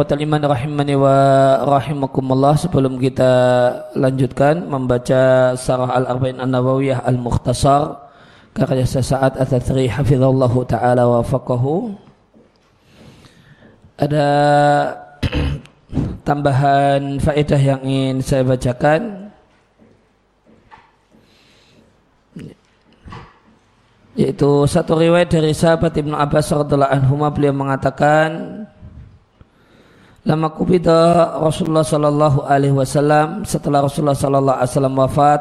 Ikhwatal iman rahimani wa rahimakumullah sebelum kita lanjutkan membaca Sarah Al-Arba'in An-Nawawiyah Al-Mukhtasar karya sesaat At-Tathri hafizallahu taala wa faqahu ada tambahan faedah yang ingin saya bacakan. Yaitu satu riwayat dari sahabat Ibnu Abbas radhiallahu anhu beliau mengatakan Lama kubida Rasulullah Sallallahu Alaihi Wasallam. Setelah Rasulullah Sallallahu Alaihi Wasallam wafat,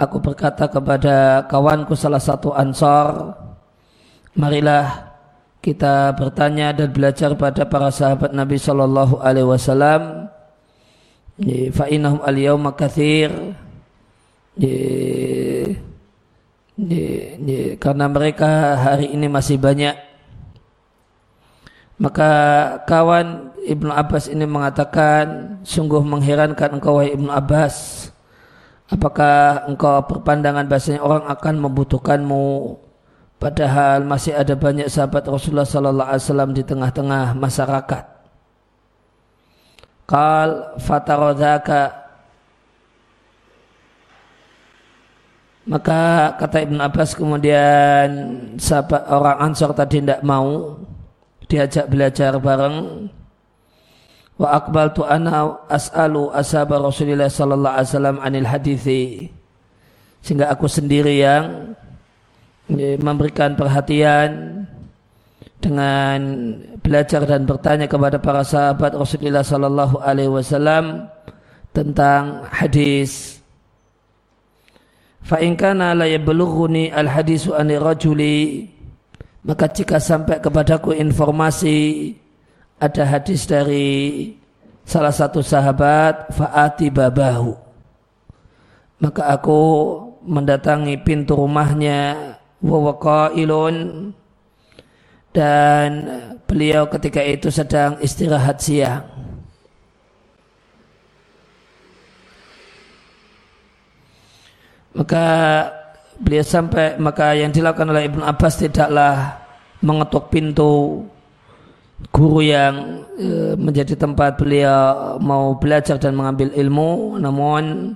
aku berkata kepada kawanku salah satu ansar, marilah kita bertanya dan belajar pada para sahabat Nabi Sallallahu Alaihi Wasallam. Fa'inahum al-yawma kathir karena mereka hari ini masih banyak maka kawan Ibnu Abbas ini mengatakan, sungguh mengherankan engkau wahai Ibnu Abbas. Apakah engkau berpandangan bahasanya orang akan membutuhkanmu padahal masih ada banyak sahabat Rasulullah sallallahu alaihi wasallam di tengah-tengah masyarakat. Qal fataradaka Maka kata Ibn Abbas kemudian sahabat orang Ansor tadi tidak mau diajak belajar bareng. Wa aqbaltu ana as'alu ashabar Rasulillah sallallahu alaihi wasallam anil hadithi. Sehingga aku sendiri yang memberikan perhatian dengan belajar dan bertanya kepada para sahabat Rasulullah sallallahu alaihi wasallam tentang hadis. Fa in kana la yablughuni al hadisu an rajuli maka jika sampai kepadaku informasi ada hadis dari salah satu sahabat faati babahu. Maka aku mendatangi pintu rumahnya ilun dan beliau ketika itu sedang istirahat siang. Maka beliau sampai maka yang dilakukan oleh Ibn Abbas tidaklah mengetuk pintu guru yang e, menjadi tempat beliau mau belajar dan mengambil ilmu. Namun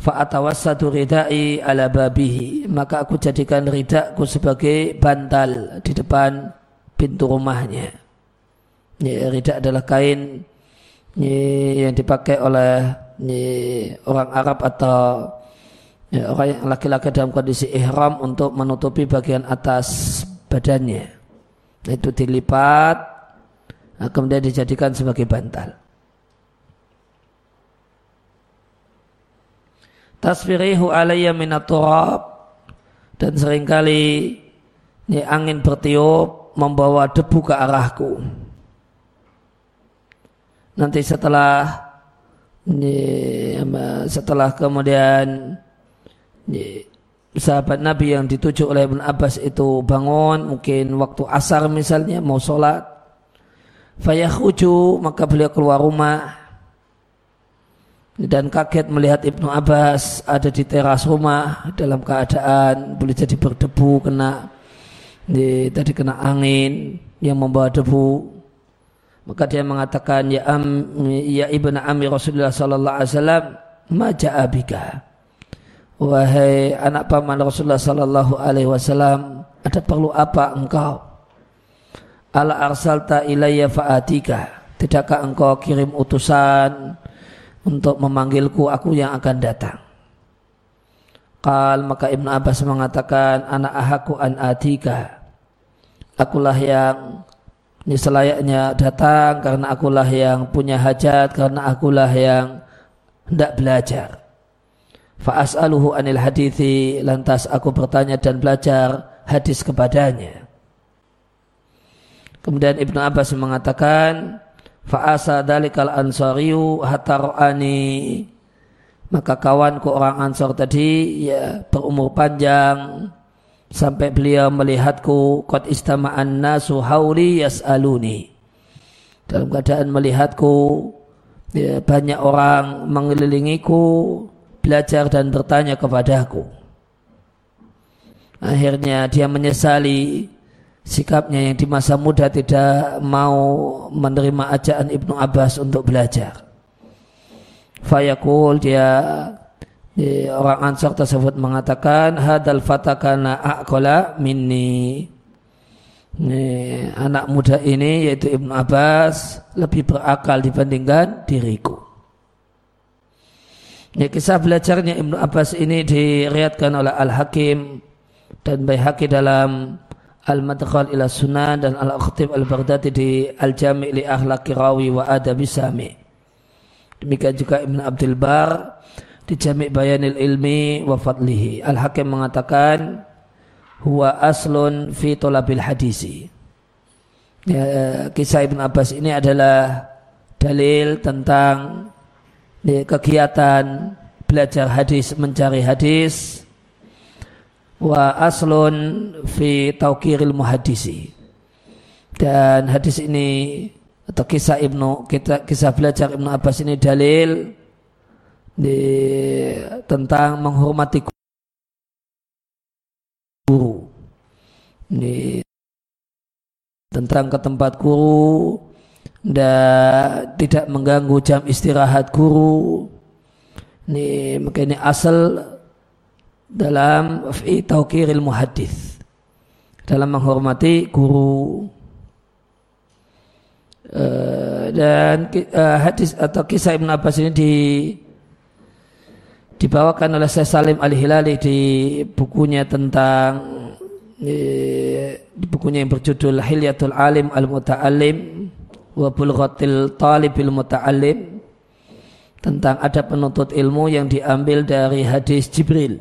fa'atawassatu ridai ala babihi. Maka aku jadikan ridaku sebagai bantal di depan pintu rumahnya. Ya, rida adalah kain ya, yang dipakai oleh ya, orang Arab atau ya, orang yang laki-laki dalam kondisi ihram untuk menutupi bagian atas badannya. Itu dilipat nah, kemudian dijadikan sebagai bantal. Tasfirihu alayya minaturab dan sering kali ini angin bertiup membawa debu ke arahku. Nanti setelah ini, setelah kemudian sahabat Nabi yang dituju oleh Ibn Abbas itu bangun mungkin waktu asar misalnya mau sholat. Fayahuju maka beliau keluar rumah. Dan kaget melihat Ibnu Abbas ada di teras rumah dalam keadaan boleh jadi berdebu kena di, tadi kena angin yang membawa debu. Maka dia mengatakan ya am ya ibnu amir Rasulullah sallallahu alaihi wasallam ma abika Wahai anak paman Rasulullah sallallahu alaihi wasallam, ada perlu apa engkau? Ala arsalta ilayya fa'atika. Tidakkah engkau kirim utusan untuk memanggilku aku yang akan datang? Qal maka Ibnu Abbas mengatakan anak ahaku an atika. Akulah yang ini selayaknya datang karena akulah yang punya hajat karena akulah yang hendak belajar. Fa'as'aluhu anil hadithi lantas aku bertanya dan belajar hadis kepadanya. Kemudian Ibnu Abbas mengatakan fa'asa dalikal ansariyu hatar'ani maka kawanku orang ansor tadi ya berumur panjang sampai beliau melihatku qad istama'an nasu hauli yas'aluni dalam keadaan melihatku ya, banyak orang mengelilingiku belajar dan bertanya kepadaku. Akhirnya dia menyesali sikapnya yang di masa muda tidak mau menerima ajakan Ibnu Abbas untuk belajar. Fayaqul dia, orang Ansar tersebut mengatakan hadal fatakana aqala minni. Ini, anak muda ini yaitu Ibnu Abbas lebih berakal dibandingkan diriku. Ya, kisah belajarnya Ibnu Abbas ini diriatkan oleh Al-Hakim dan Baihaqi dalam Al-Madkhal ila Sunan dan Al-Khatib Al-Baghdadi di Al-Jami' li Ahlaki Rawi wa Adabi Sami. Demikian juga Ibn Abdul Bar di Jami' Bayanil Ilmi wa Fadlihi. Al-Hakim mengatakan huwa aslun fi tolabil hadisi. Ya, kisah Ibn Abbas ini adalah dalil tentang ya, kegiatan belajar hadis, mencari hadis, wa aslun fi taukiril muhadisi. Dan hadis ini atau kisah Ibnu kita kisah belajar Ibnu Abbas ini dalil di, tentang menghormati guru ini tentang ke tempat guru dan tidak mengganggu jam istirahat guru. Ini maka ini asal dalam fi taukiril muhaddis dalam menghormati guru. Uh, dan uh, hadis atau kisah Ibn Abbas ini di dibawakan oleh Syekh Salim Al-Hilali di bukunya tentang di bukunya yang berjudul Hilyatul Alim Al-Muta'alim wa Bulghatil Talibil Muta'alim tentang ada penuntut ilmu yang diambil dari hadis Jibril.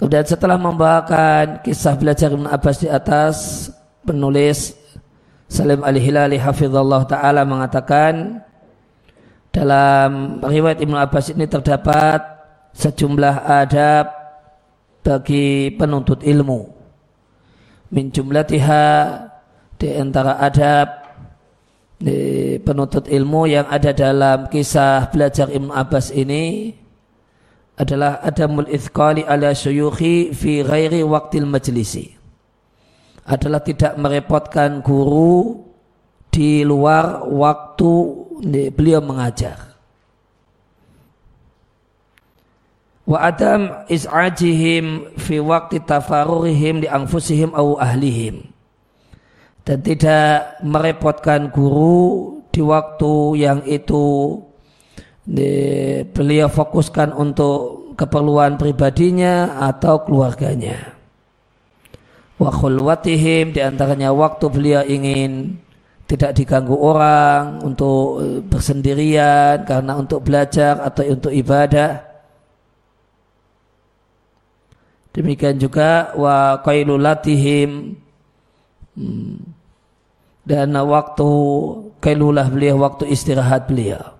Kemudian setelah membawakan kisah belajar Ibn Abbas di atas, penulis Salim Al-Hilali Hafizullah Ta'ala mengatakan, dalam riwayat Ibnu Abbas ini terdapat sejumlah adab bagi penuntut ilmu. Min jumlatiha di antara adab di penuntut ilmu yang ada dalam kisah belajar Ibnu Abbas ini adalah adamul ithqali ala syuyukhi fi ghairi waktil majlisi. Adalah tidak merepotkan guru di luar waktu beliau mengajar. Wa adam is'ajihim fi waktu tafarurihim di anfusihim au ahlihim. Dan tidak merepotkan guru di waktu yang itu di, beliau fokuskan untuk keperluan pribadinya atau keluarganya. Wa khulwatihim di antaranya waktu beliau ingin tidak diganggu orang untuk eh, bersendirian karena untuk belajar atau untuk ibadah. Demikian juga wa qailulatihim hmm, dan waktu kailulah beliau waktu istirahat beliau.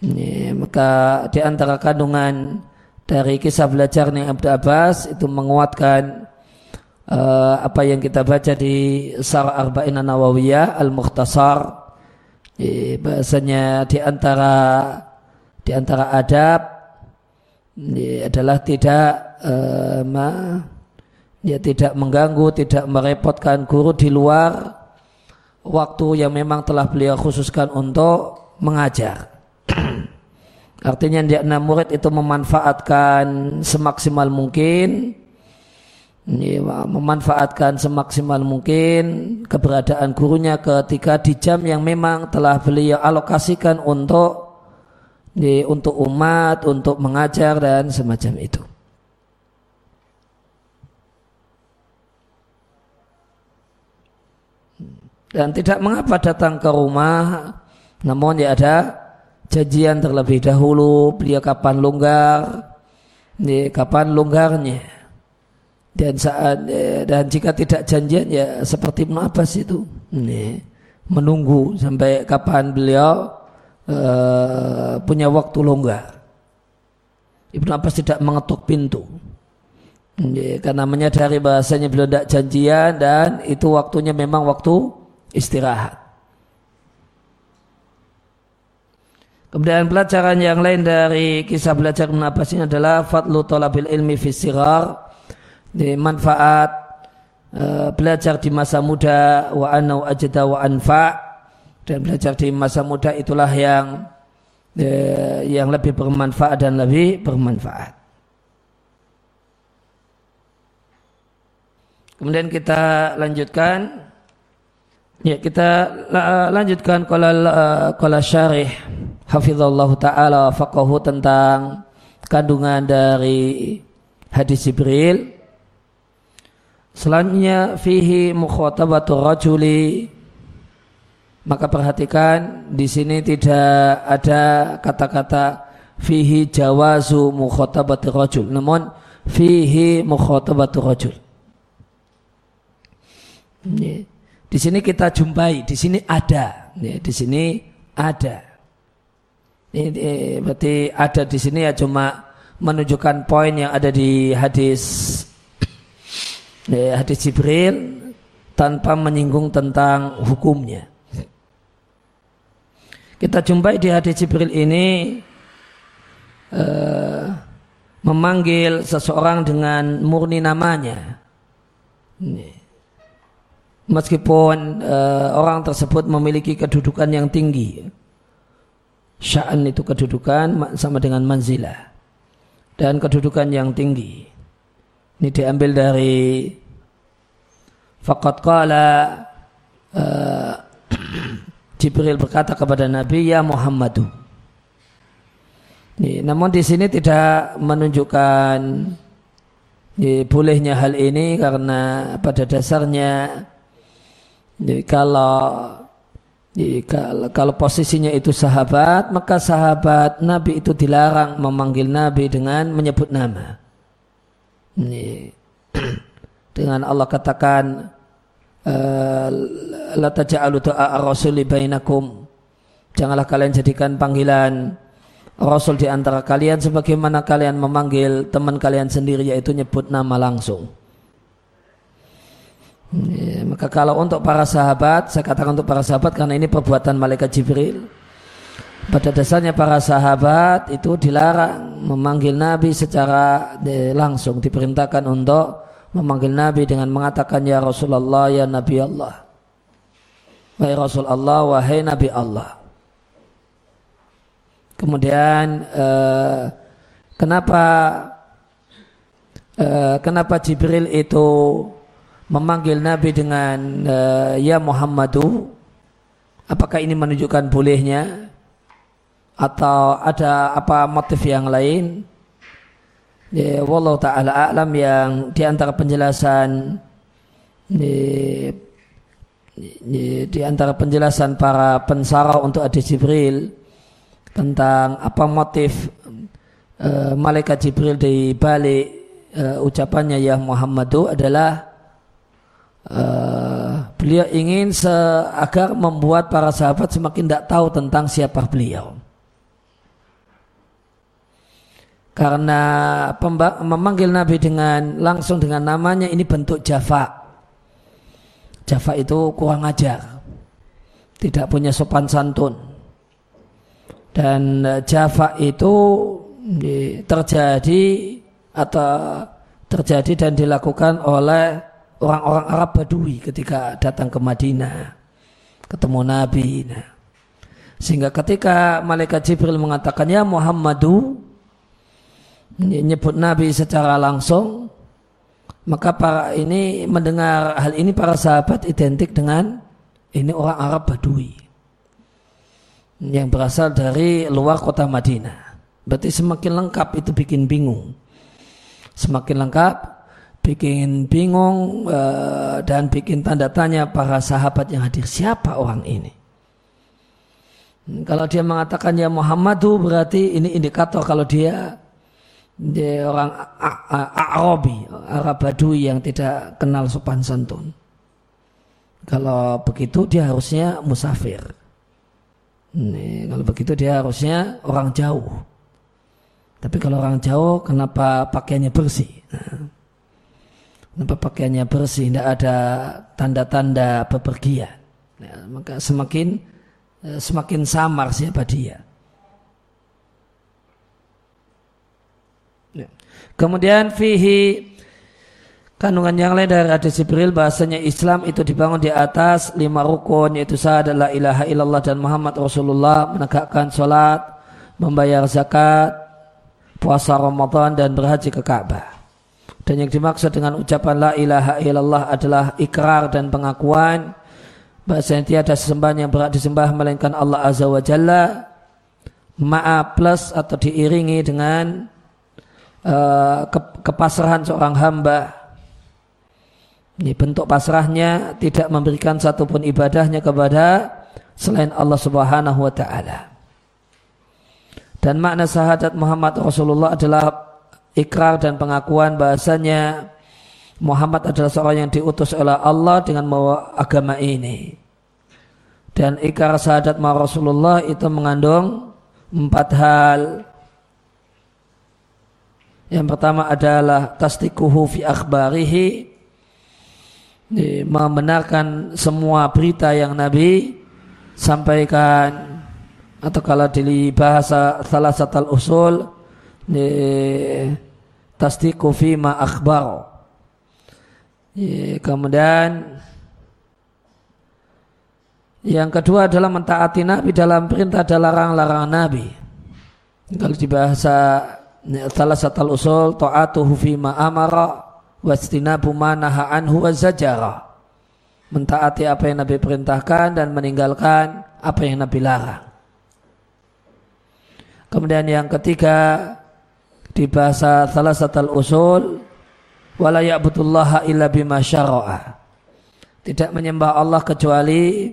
Ini, maka di antara kandungan dari kisah belajarnya Abdul Abbas itu menguatkan uh, apa yang kita baca di Sarah Arba'in Nawawiyah Al-Mukhtasar bahasanya di antara di antara adab ini adalah tidak uh, ma, ya tidak mengganggu, tidak merepotkan guru di luar waktu yang memang telah beliau khususkan untuk mengajar. Artinya dia murid itu memanfaatkan semaksimal mungkin ini memanfaatkan semaksimal mungkin keberadaan gurunya ketika di jam yang memang telah beliau alokasikan untuk ini, untuk umat, untuk mengajar dan semacam itu. Dan tidak mengapa datang ke rumah, namun ya ada janjian terlebih dahulu, beliau kapan longgar, ini kapan longgarnya dan saat eh, dan jika tidak janjian ya seperti Ibnu Abbas itu ini menunggu sampai kapan beliau uh, punya waktu longgar. Ibnu Abbas tidak mengetuk pintu. Ini, karena menyadari bahasanya beliau tidak janjian dan itu waktunya memang waktu istirahat. Kemudian pelajaran yang lain dari kisah belajar Abbas ini adalah fadlu talabil ilmi fi sigar manfaat uh, belajar di masa muda wa anau ajda wa anfa dan belajar di masa muda itulah yang uh, yang lebih bermanfaat dan lebih bermanfaat. Kemudian kita lanjutkan Ya kita lanjutkan kalau kalau syarih hafizallahu taala faqahu tentang kandungan dari hadis Jibril. Selanjutnya fihi mukhatabatu rajuli maka perhatikan di sini tidak ada kata-kata fihi jawazu mukhatabatu rajul namun fihi mukhatabatu rajul. Yeah. Di sini kita jumpai, di sini ada, ya, di sini ada. Ini, berarti ada di sini ya cuma menunjukkan poin yang ada di hadis ya, hadis Jibril tanpa menyinggung tentang hukumnya. Kita jumpai di hadis Jibril ini uh, memanggil seseorang dengan murni namanya. Ini meskipun uh, orang tersebut memiliki kedudukan yang tinggi. Sya'an itu kedudukan sama dengan manzilah. Dan kedudukan yang tinggi. Ini diambil dari Fakat qala uh, Jibril berkata kepada Nabi ya Muhammadu. Ini, namun di sini tidak menunjukkan ini, bolehnya hal ini karena pada dasarnya jadi kalau jadi kalau, posisinya itu sahabat, maka sahabat Nabi itu dilarang memanggil Nabi dengan menyebut nama. Ini, dengan Allah katakan eh, la taj'alu du'a rasuli bainakum. Janganlah kalian jadikan panggilan Rasul di antara kalian sebagaimana kalian memanggil teman kalian sendiri yaitu nyebut nama langsung. Ya, maka kalau untuk para sahabat, saya katakan untuk para sahabat karena ini perbuatan malaikat Jibril. Pada dasarnya para sahabat itu dilarang memanggil Nabi secara langsung diperintahkan untuk memanggil Nabi dengan mengatakan ya Rasulullah ya Nabi Allah. Wahai Rasul Allah, wahai Nabi Allah. Kemudian eh, kenapa eh, kenapa Jibril itu memanggil Nabi dengan uh, ya Muhammadu apakah ini menunjukkan bolehnya? Atau ada apa motif yang lain? Ya wallahu taala alam yang di antara penjelasan di, di, di antara penjelasan para pensara untuk hadis Jibril tentang apa motif uh, malaikat Jibril di balik uh, ucapannya ya Muhammadu adalah uh, beliau ingin agar membuat para sahabat semakin tidak tahu tentang siapa beliau. Karena memanggil Nabi dengan langsung dengan namanya ini bentuk jafa. Jafa itu kurang ajar. Tidak punya sopan santun. Dan eh, jafa itu terjadi atau terjadi dan dilakukan oleh orang-orang Arab Badui ketika datang ke Madinah ketemu Nabi nah. sehingga ketika malaikat Jibril mengatakan ya Muhammadu menyebut Nabi secara langsung maka para ini mendengar hal ini para sahabat identik dengan ini orang Arab Badui yang berasal dari luar kota Madinah berarti semakin lengkap itu bikin bingung semakin lengkap bikin bingung uh, dan bikin tanda tanya para sahabat yang hadir siapa orang ini. Kalau dia mengatakan ya Muhammadu berarti ini indikator kalau dia dia orang Arabi, Arab Badui yang tidak kenal sopan santun. Kalau begitu dia harusnya musafir. Ini, kalau begitu dia harusnya orang jauh. Tapi kalau orang jauh kenapa pakaiannya bersih? Nah, pakaiannya bersih, tidak ada tanda-tanda bepergian. Ya, maka semakin eh, semakin samar siapa dia. Ya. Kemudian fihi Kandungan yang lain dari hadis Jibril bahasanya Islam itu dibangun di atas lima rukun yaitu syahadat la ilaha illallah dan Muhammad Rasulullah menegakkan sholat, membayar zakat, puasa Ramadan dan berhaji ke Ka'bah. Dan yang dimaksud dengan ucapan la ilaha illallah adalah ikrar dan pengakuan. Bahasanya tiada sesembahan yang berat disembah melainkan Allah Azza wa Jalla. Ma'a plus atau diiringi dengan uh, kepasrahan seorang hamba. Ini bentuk pasrahnya tidak memberikan satupun ibadahnya kepada selain Allah Subhanahu wa taala. Dan makna syahadat Muhammad Rasulullah adalah ikrar dan pengakuan bahasanya Muhammad adalah seorang yang diutus oleh Allah dengan membawa agama ini. Dan ikrar syahadat Rasulullah itu mengandung empat hal. Yang pertama adalah tasdikuhu fi akhbarihi membenarkan semua berita yang Nabi sampaikan atau kalau di bahasa salah satu usul tasdiqu ma akhbar. Kemudian yang kedua adalah mentaati Nabi dalam perintah dan larang-larang Nabi. Kalau di bahasa salah satu usul ta'atuhu ma amara wastinabu manaha anhu wazajara mentaati apa yang Nabi perintahkan dan meninggalkan apa yang Nabi larang. Kemudian yang ketiga di bahasa salah satu usul wala ya'budullaha illa bima. Tidak menyembah Allah kecuali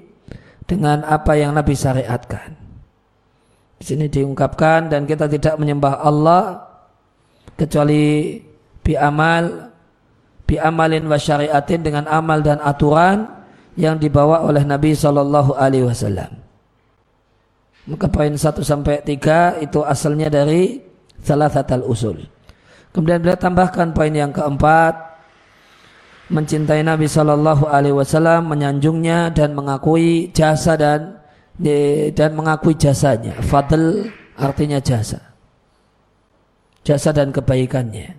dengan apa yang Nabi syariatkan. Di sini diungkapkan dan kita tidak menyembah Allah kecuali bi amal bi amalin wa syariatin dengan amal dan aturan yang dibawa oleh Nabi Shallallahu Alaihi Wasallam. Maka poin 1 sampai 3 itu asalnya dari salah satu usul. Kemudian beliau tambahkan poin yang keempat, mencintai Nabi Shallallahu Alaihi Wasallam, menyanjungnya dan mengakui jasa dan dan mengakui jasanya. Fadl artinya jasa, jasa dan kebaikannya.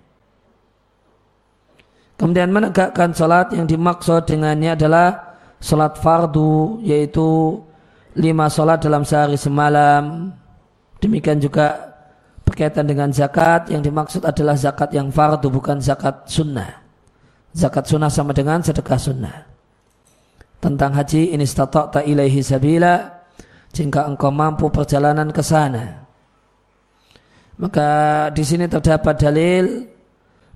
Kemudian menegakkan sholat yang dimaksud dengannya adalah sholat fardu yaitu lima sholat dalam sehari semalam. Demikian juga berkaitan dengan zakat yang dimaksud adalah zakat yang fardu bukan zakat sunnah. Zakat sunnah sama dengan sedekah sunnah. Tentang haji ini tak ilaihi sabila jika engkau mampu perjalanan ke sana. Maka di sini terdapat dalil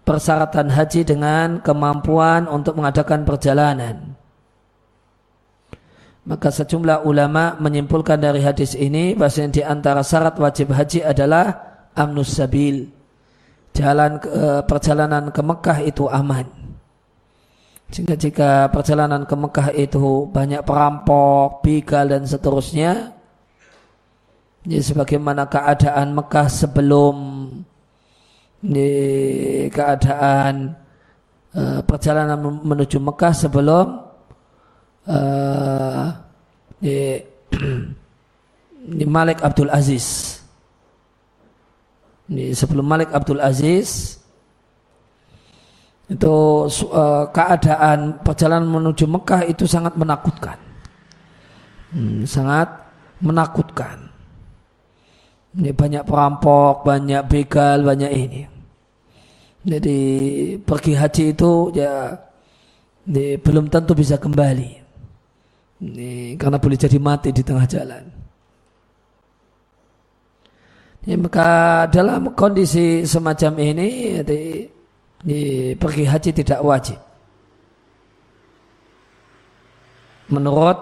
persyaratan haji dengan kemampuan untuk mengadakan perjalanan. Maka sejumlah ulama menyimpulkan dari hadis ini bahwa di antara syarat wajib haji adalah amnus sabil. Jalan ke, perjalanan ke Mekah itu aman. Sehingga jika perjalanan ke Mekah itu banyak perampok, begal dan seterusnya, ya sebagaimana keadaan Mekah sebelum di keadaan uh, perjalanan menuju Mekah sebelum uh, di, di Malik Abdul Aziz. Sebelum Malik Abdul Aziz itu uh, keadaan perjalanan menuju Mekah itu sangat menakutkan, hmm, sangat menakutkan. Ini banyak perampok, banyak begal, banyak ini. Jadi pergi haji itu ya ini, belum tentu bisa kembali. Ini, karena boleh jadi mati di tengah jalan. Ya, maka dalam kondisi semacam ini, jadi, ini pergi haji tidak wajib. Menurut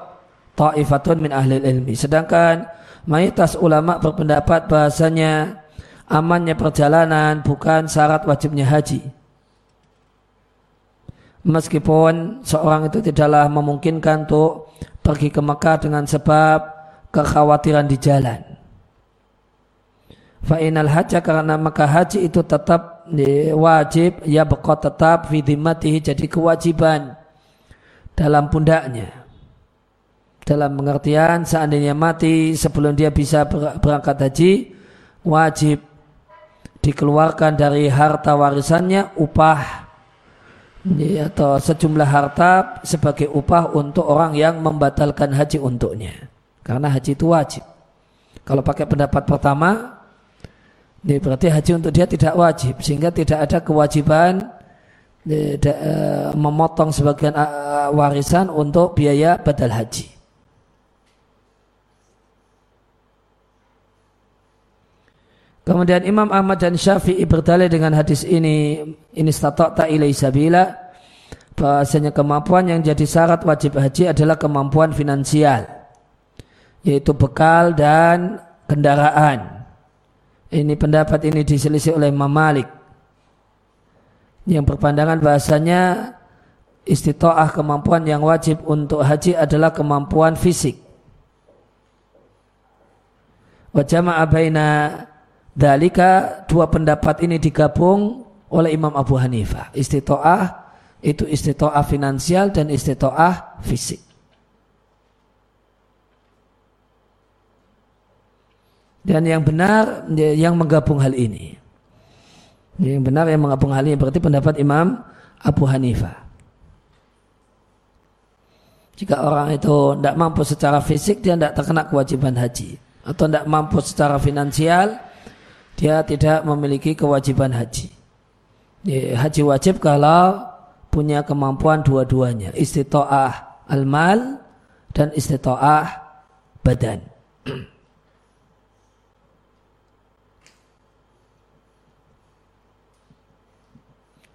ta'ifatun min ahli ilmi. Sedangkan mayoritas ulama berpendapat bahasanya amannya perjalanan bukan syarat wajibnya haji. Meskipun seorang itu tidaklah memungkinkan untuk pergi ke Mekah dengan sebab kekhawatiran di jalan. Fa'inal haja karena maka haji itu tetap wajib ya bekot tetap vidimatihi jadi kewajiban dalam pundaknya dalam pengertian seandainya mati sebelum dia bisa berangkat haji wajib dikeluarkan dari harta warisannya upah atau sejumlah harta sebagai upah untuk orang yang membatalkan haji untuknya. Karena haji itu wajib. Kalau pakai pendapat pertama, ini berarti haji untuk dia tidak wajib sehingga tidak ada kewajiban eh, memotong sebagian eh, warisan untuk biaya badal haji. Kemudian Imam Ahmad dan Syafi'i berdalil dengan hadis ini ini stata'ta ilai sabila bahasanya kemampuan yang jadi syarat wajib haji adalah kemampuan finansial yaitu bekal dan kendaraan. Ini pendapat ini diselisih oleh Imam Malik yang berpandangan bahasanya istitoah kemampuan yang wajib untuk haji adalah kemampuan fisik. Wajama abaina dalika dua pendapat ini digabung oleh Imam Abu Hanifah. Istitoah itu istitoah finansial dan istitoah fisik. Dan yang benar yang menggabung hal ini. Yang benar yang menggabung hal ini berarti pendapat Imam Abu Hanifah. Jika orang itu tidak mampu secara fisik dia tidak terkena kewajiban haji atau tidak mampu secara finansial dia tidak memiliki kewajiban haji. Haji wajib kalau punya kemampuan dua-duanya, istitoah al-mal dan istitoah badan.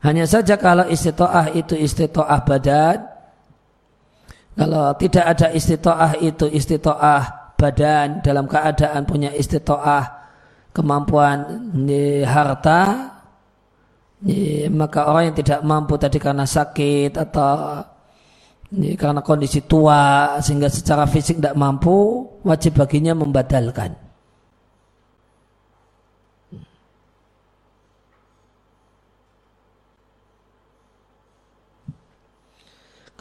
Hanya saja kalau istitoah itu istitoah badan, kalau tidak ada istitoah itu istitoah badan dalam keadaan punya istitoah kemampuan harta, maka orang yang tidak mampu tadi karena sakit atau karena kondisi tua sehingga secara fisik tidak mampu, wajib baginya membatalkan.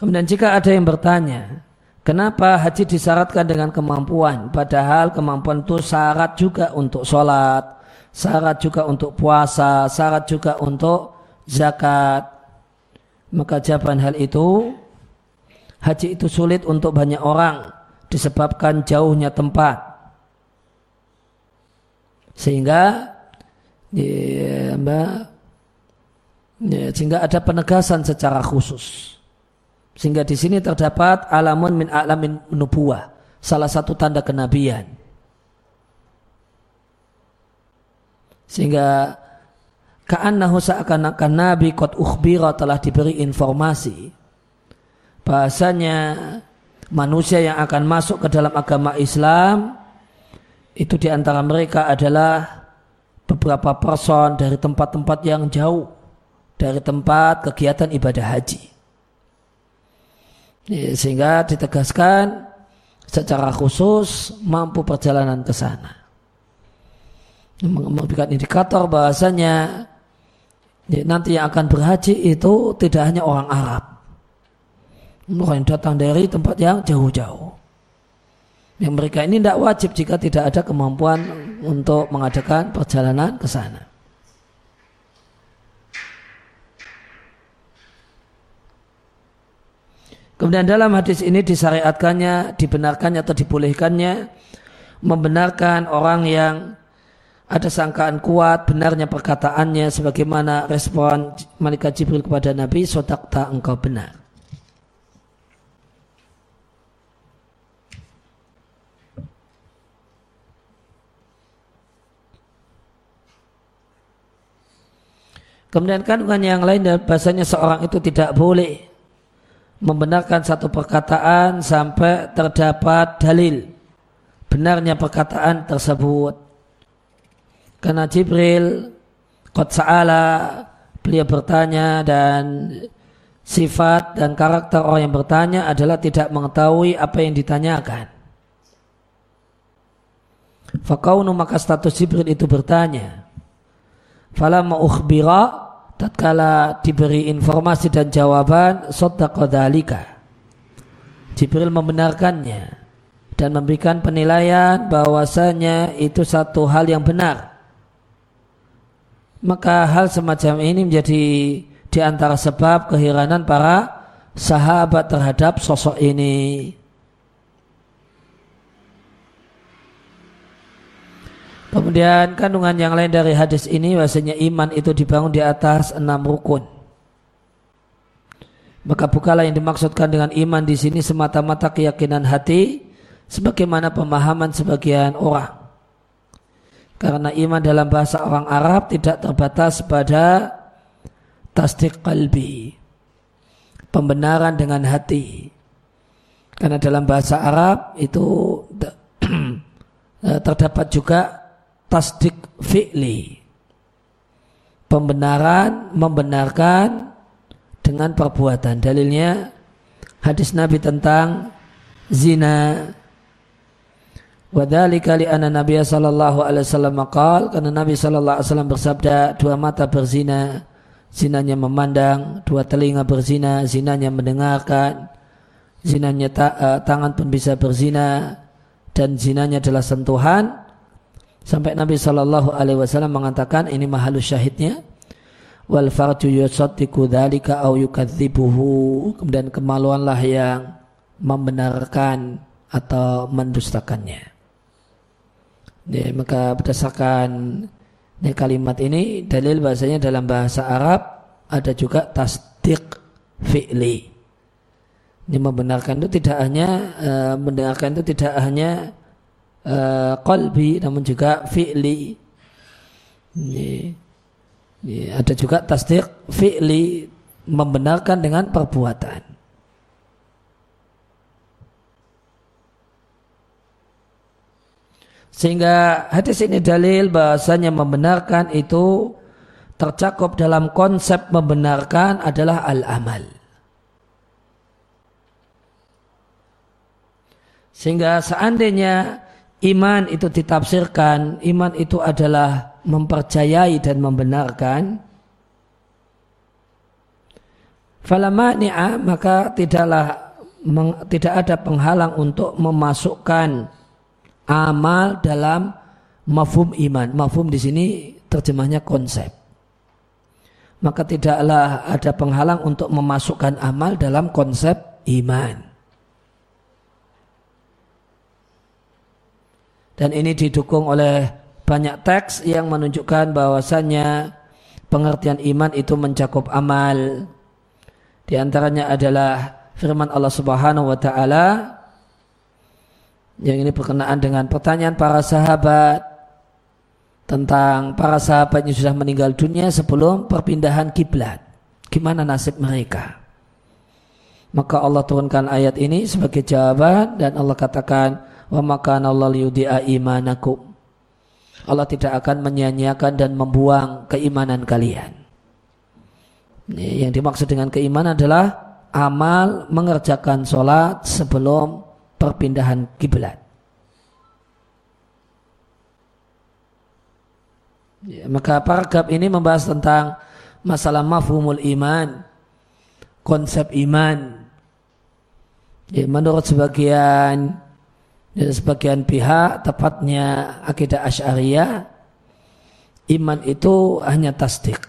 Kemudian jika ada yang bertanya, kenapa haji disyaratkan dengan kemampuan? Padahal kemampuan itu syarat juga untuk sholat, syarat juga untuk puasa, syarat juga untuk zakat. Maka jawaban hal itu, haji itu sulit untuk banyak orang disebabkan jauhnya tempat. Sehingga ya, mbak, ya, sehingga ada penegasan secara khusus. Sehingga di sini terdapat alamun min alamin nubuah, salah satu tanda kenabian. Sehingga ka'annahu seakan-akan Nabi kot ukhbira telah diberi informasi bahasanya manusia yang akan masuk ke dalam agama Islam itu di antara mereka adalah beberapa person dari tempat-tempat yang jauh dari tempat kegiatan ibadah haji. Sehingga ditegaskan secara khusus mampu perjalanan ke sana. Memberikan indikator bahasanya ya, nanti yang akan berhaji itu tidak hanya orang Arab. Orang yang datang dari tempat yang jauh-jauh. Yang mereka ini tidak wajib jika tidak ada kemampuan untuk mengadakan perjalanan ke sana. Kemudian dalam hadis ini disyariatkannya, dibenarkannya atau dibolehkannya membenarkan orang yang ada sangkaan kuat benarnya perkataannya sebagaimana respon malaikat Jibril kepada Nabi sodakta engkau benar. Kemudian kandungan yang lain bahasanya seorang itu tidak boleh membenarkan satu perkataan sampai terdapat dalil benarnya perkataan tersebut. Karena Jibril Qad sa'ala beliau bertanya dan sifat dan karakter orang yang bertanya adalah tidak mengetahui apa yang ditanyakan. Fakaunu maka status Jibril itu bertanya. Falamma ukhbira tatkala diberi informasi dan jawaban sodakodalika Jibril membenarkannya dan memberikan penilaian bahwasanya itu satu hal yang benar maka hal semacam ini menjadi di antara sebab keheranan para sahabat terhadap sosok ini. Kemudian kandungan yang lain dari hadis ini bahasanya iman itu dibangun di atas enam rukun. Maka bukalah yang dimaksudkan dengan iman di sini semata-mata keyakinan hati sebagaimana pemahaman sebagian orang. Karena iman dalam bahasa orang Arab tidak terbatas pada tasdik kalbi. Pembenaran dengan hati. Karena dalam bahasa Arab itu terdapat juga tasdik fi'li. Pembenaran, membenarkan dengan perbuatan. Dalilnya hadis Nabi tentang zina. Wadhalika li'anna Nabi sallallahu alaihi wasallam maqal karena Nabi sallallahu alaihi wasallam bersabda dua mata berzina zinanya memandang dua telinga berzina zinanya mendengarkan zinanya ta, uh, tangan pun bisa berzina dan zinanya adalah sentuhan Sampai Nabi Shallallahu Alaihi Wasallam mengatakan ini mahalus syahidnya. Wal farju yusaddiqu yukadzibuhu. Kemudian kemaluanlah yang membenarkan atau mendustakannya. Ya, maka berdasarkan ya, kalimat ini dalil bahasanya dalam bahasa Arab ada juga tasdik fi'li. Ini membenarkan itu tidak hanya uh, mendengarkan itu tidak hanya uh, namun juga fi'li. Ini, ini ada juga tasdik fi'li membenarkan dengan perbuatan. Sehingga hadis ini dalil bahasanya membenarkan itu tercakup dalam konsep membenarkan adalah al-amal. Sehingga seandainya iman itu ditafsirkan, iman itu adalah mempercayai dan membenarkan. Falamani'a maka tidaklah tidak ada penghalang untuk memasukkan amal dalam mafhum iman. Mafhum di sini terjemahnya konsep. Maka tidaklah ada penghalang untuk memasukkan amal dalam konsep iman. Dan ini didukung oleh banyak teks yang menunjukkan bahwasannya pengertian iman itu mencakup amal. Di antaranya adalah firman Allah Subhanahu wa taala yang ini berkenaan dengan pertanyaan para sahabat tentang para sahabat yang sudah meninggal dunia sebelum perpindahan kiblat. Gimana nasib mereka? Maka Allah turunkan ayat ini sebagai jawaban dan Allah katakan wa makana Allah liyudi'a imanakum. Allah tidak akan menyia-nyiakan dan membuang keimanan kalian. Yang dimaksud dengan keimanan adalah amal mengerjakan sholat sebelum perpindahan kiblat. Ya, maka paragraf ini membahas tentang masalah mafhumul iman, konsep iman. Ya, menurut sebagian dan sebagian pihak tepatnya akidah Asy'ariyah iman itu hanya tasdik.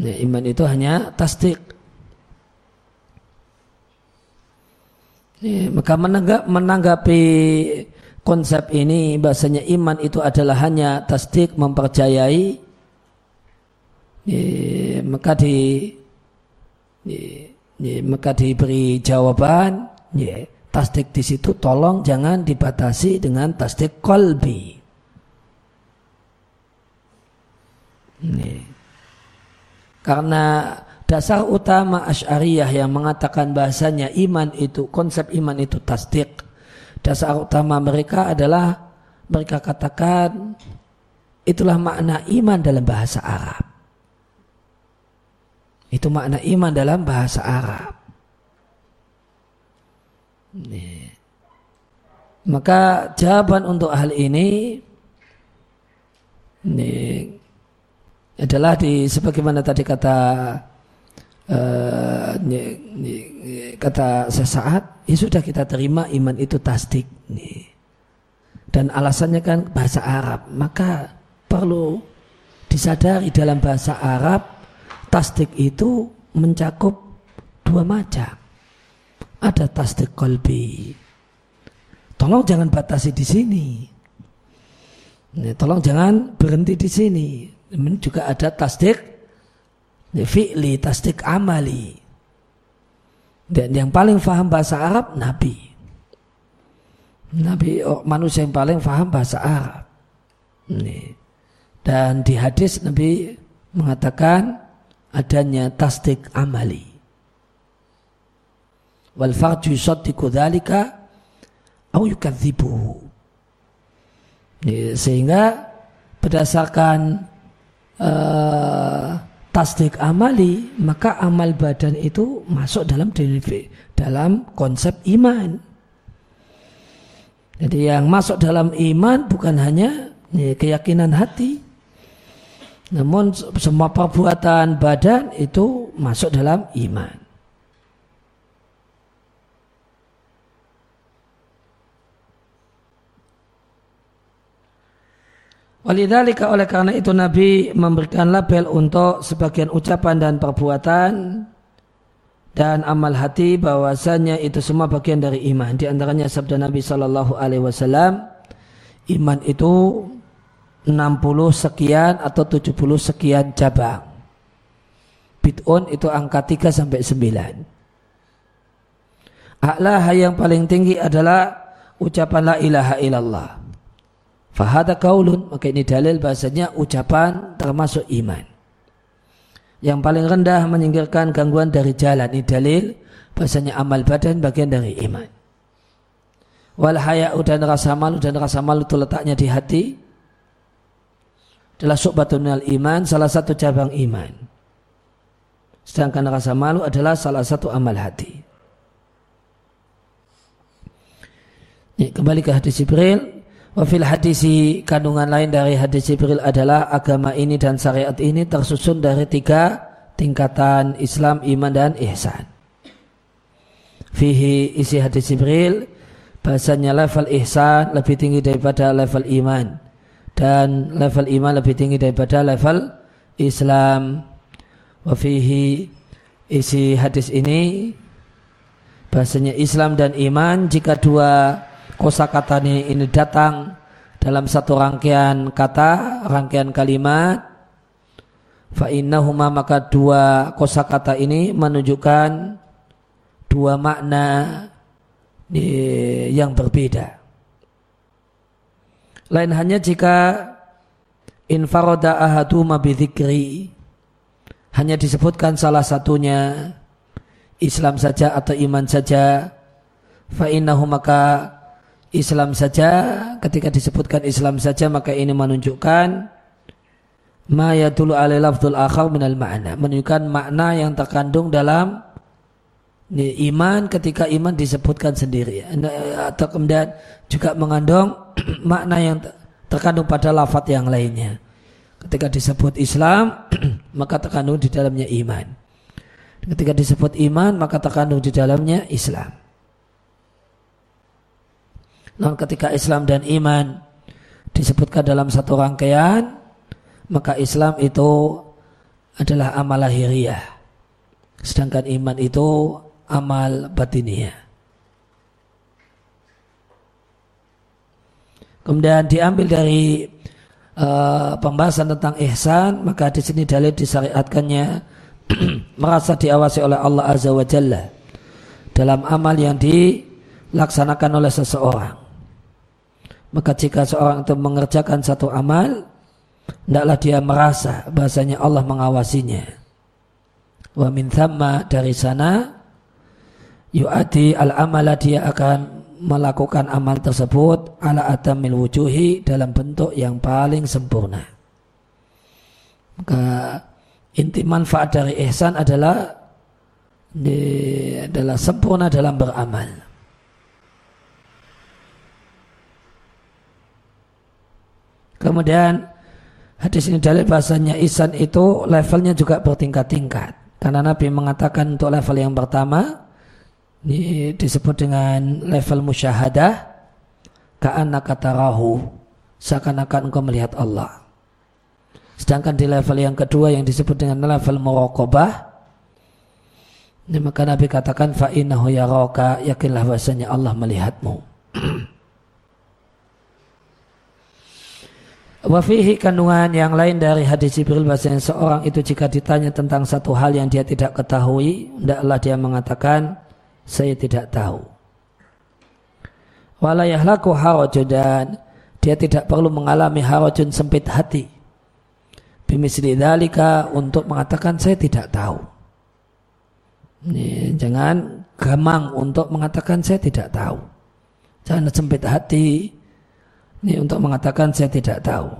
Ya, iman itu hanya tasdik. Ya, maka menanggap, menanggapi konsep ini bahasanya iman itu adalah hanya tasdik mempercayai ya, maka di ya, maka diberi jawaban ya, tasdik di situ tolong jangan dibatasi dengan tasdik kolbi. Ini. Karena dasar utama Asy'ariyah yang mengatakan bahasanya iman itu konsep iman itu tasdik. Dasar utama mereka adalah mereka katakan itulah makna iman dalam bahasa Arab. Itu makna iman dalam bahasa Arab. Maka jawaban untuk hal ini ini adalah di sebagaimana tadi kata ini, kata sesaat ya sudah kita terima iman itu tasdik nih. dan alasannya kan bahasa Arab maka perlu disadari dalam bahasa Arab tasdik itu mencakup dua macam. Ada tasdik kolbi. Tolong jangan batasi di sini. tolong jangan berhenti di sini. Ini juga ada tasdik fi'li, tasdik amali. Dan yang paling faham bahasa Arab Nabi. Nabi oh, manusia yang paling faham bahasa Arab. Ini. Dan di hadis Nabi mengatakan adanya tasdik amali. Wal farju yusaddiqu dzalika au yukadzibuhu. Sehingga berdasarkan uh, tasdik amali maka amal badan itu masuk dalam dalam konsep iman. Jadi yang masuk dalam iman bukan hanya ya, keyakinan hati, namun semua perbuatan badan itu masuk dalam iman. Walidhalika oleh karena itu Nabi memberikan label untuk sebagian ucapan dan perbuatan dan amal hati bahwasanya itu semua bagian dari iman. Di antaranya sabda Nabi Shallallahu Alaihi Wasallam, iman itu 60 sekian atau 70 sekian cabang. Bid'un itu angka 3 sampai 9. A'lah yang paling tinggi adalah ucapan la ilaha illallah. Fahada kaulun, maka ini dalil bahasanya ucapan termasuk iman. Yang paling rendah menyingkirkan gangguan dari jalan. Ini dalil bahasanya amal badan bagian dari iman. Wal haya'u dan rasa malu dan rasa malu itu letaknya di hati adalah subatunal iman, salah satu cabang iman. Sedangkan rasa malu adalah salah satu amal hati. Ya, kembali ke hadis Jibril, Wafil hadisi kandungan lain dari hadis Jibril adalah agama ini dan syariat ini tersusun dari tiga tingkatan Islam, iman dan ihsan. Fihi isi hadis Jibril bahasanya level ihsan lebih tinggi daripada level iman dan level iman lebih tinggi daripada level Islam. Wafihi isi hadis ini bahasanya Islam dan iman jika dua kosakata ini, ini datang dalam satu rangkaian kata, rangkaian kalimat, fa innahuma maka dua kosakata ini menunjukkan dua makna yang berbeda. Lain hanya jika infaroda ahaduma bidzikri hanya disebutkan salah satunya Islam saja atau iman saja fa innahu maka Islam saja ketika disebutkan Islam saja maka ini menunjukkan ma yadulu alai lafzul akhar minal ma'na. Menunjukkan makna yang terkandung dalam iman ketika iman disebutkan sendiri. Atau kemudian juga mengandung makna yang terkandung pada lafaz yang lainnya. Ketika disebut Islam maka terkandung di dalamnya iman. Ketika disebut iman maka terkandung di dalamnya Islam namun ketika Islam dan iman disebutkan dalam satu rangkaian, maka Islam itu adalah amal lahiriah. Sedangkan iman itu amal batiniah. Kemudian diambil dari uh, pembahasan tentang ihsan, maka di sini dalil disyariatkannya merasa diawasi oleh Allah Azza wa Jalla dalam amal yang dilaksanakan oleh seseorang. Maka jika seorang itu mengerjakan satu amal, hendaklah dia merasa bahasanya Allah mengawasinya. Wa min thamma dari sana yu'ati al-amala dia akan melakukan amal tersebut ala atamil wujuhi dalam bentuk yang paling sempurna. Maka inti manfaat dari ihsan adalah di, adalah sempurna dalam beramal. Kemudian hadis ini dalil bahasanya isan itu levelnya juga bertingkat-tingkat. Karena Nabi mengatakan untuk level yang pertama ini disebut dengan level musyahadah ka'anna katarahu seakan-akan engkau melihat Allah. Sedangkan di level yang kedua yang disebut dengan level muraqabah maka Nabi katakan fa innahu yaraka yakinlah bahasanya Allah melihatmu. Wafihi kandungan yang lain dari hadis Jibril bahasanya seorang itu jika ditanya tentang satu hal yang dia tidak ketahui, hendaklah dia mengatakan saya tidak tahu. Walayahlaku harajun dan dia tidak perlu mengalami harajun sempit hati. Bimisli dalika untuk mengatakan saya tidak tahu. Jangan gamang untuk mengatakan saya tidak tahu. Jangan sempit hati ini untuk mengatakan saya tidak tahu.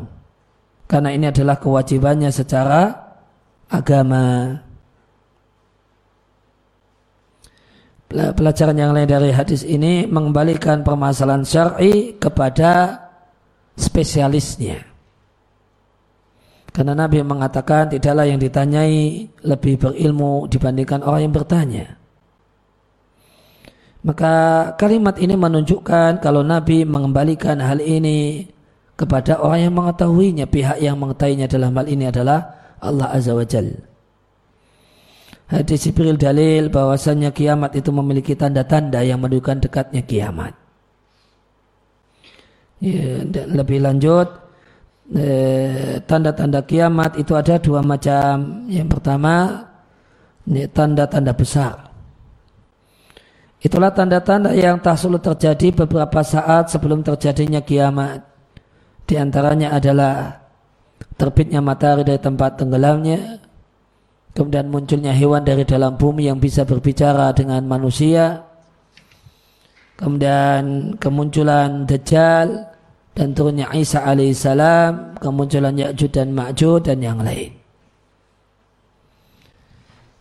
Karena ini adalah kewajibannya secara agama. Pelajaran yang lain dari hadis ini mengembalikan permasalahan syar'i kepada spesialisnya. Karena Nabi mengatakan tidaklah yang ditanyai lebih berilmu dibandingkan orang yang bertanya. Maka kalimat ini menunjukkan kalau Nabi mengembalikan hal ini kepada orang yang mengetahuinya, pihak yang mengetahuinya dalam hal ini adalah Allah Azza wa Jal. Hadis Jibril dalil bahwasanya kiamat itu memiliki tanda-tanda yang menunjukkan dekatnya kiamat. Ya, lebih lanjut, Eh, tanda-tanda kiamat itu ada dua macam. Yang pertama, tanda-tanda besar. Itulah tanda-tanda yang tak sulit terjadi beberapa saat sebelum terjadinya kiamat. Di antaranya adalah terbitnya matahari dari tempat tenggelamnya, kemudian munculnya hewan dari dalam bumi yang bisa berbicara dengan manusia, kemudian kemunculan Dajjal, dan turunnya Isa alaihissalam, kemunculan Ya'jud dan Ma'jud dan yang lain.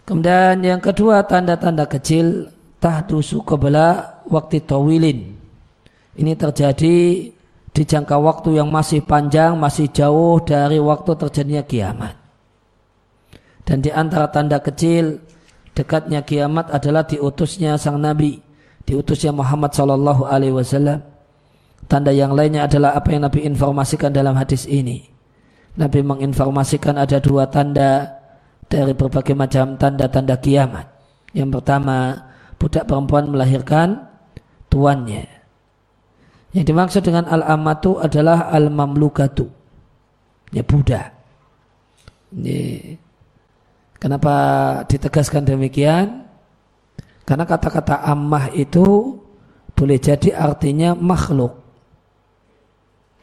Kemudian yang kedua tanda-tanda kecil tahdusu qabla waktu tawilin. Ini terjadi di jangka waktu yang masih panjang, masih jauh dari waktu terjadinya kiamat. Dan di antara tanda kecil dekatnya kiamat adalah diutusnya sang Nabi, diutusnya Muhammad Sallallahu Alaihi Wasallam Tanda yang lainnya adalah apa yang Nabi informasikan dalam hadis ini. Nabi menginformasikan ada dua tanda dari berbagai macam tanda-tanda kiamat. Yang pertama, budak perempuan melahirkan tuannya. Yang dimaksud dengan al-amatu adalah al-mamlukatu. Ya budak. Ini. Kenapa ditegaskan demikian? Karena kata-kata ammah itu boleh jadi artinya makhluk.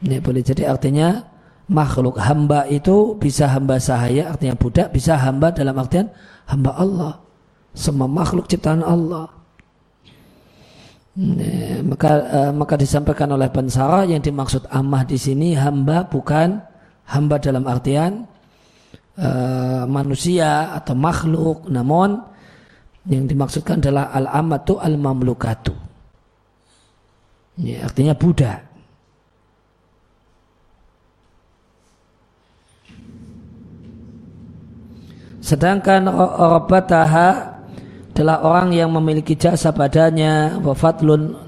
Ini boleh jadi artinya makhluk hamba itu bisa hamba sahaya artinya budak bisa hamba dalam artian hamba Allah semua makhluk ciptaan Allah. Ini, maka uh, maka disampaikan oleh pensara yang dimaksud amah di sini hamba bukan hamba dalam artian uh, manusia atau makhluk. Namun yang dimaksudkan adalah al amatu al mamlukatu ini artinya budak Sedangkan Rabbataha adalah orang yang memiliki jasa padanya, wafatlun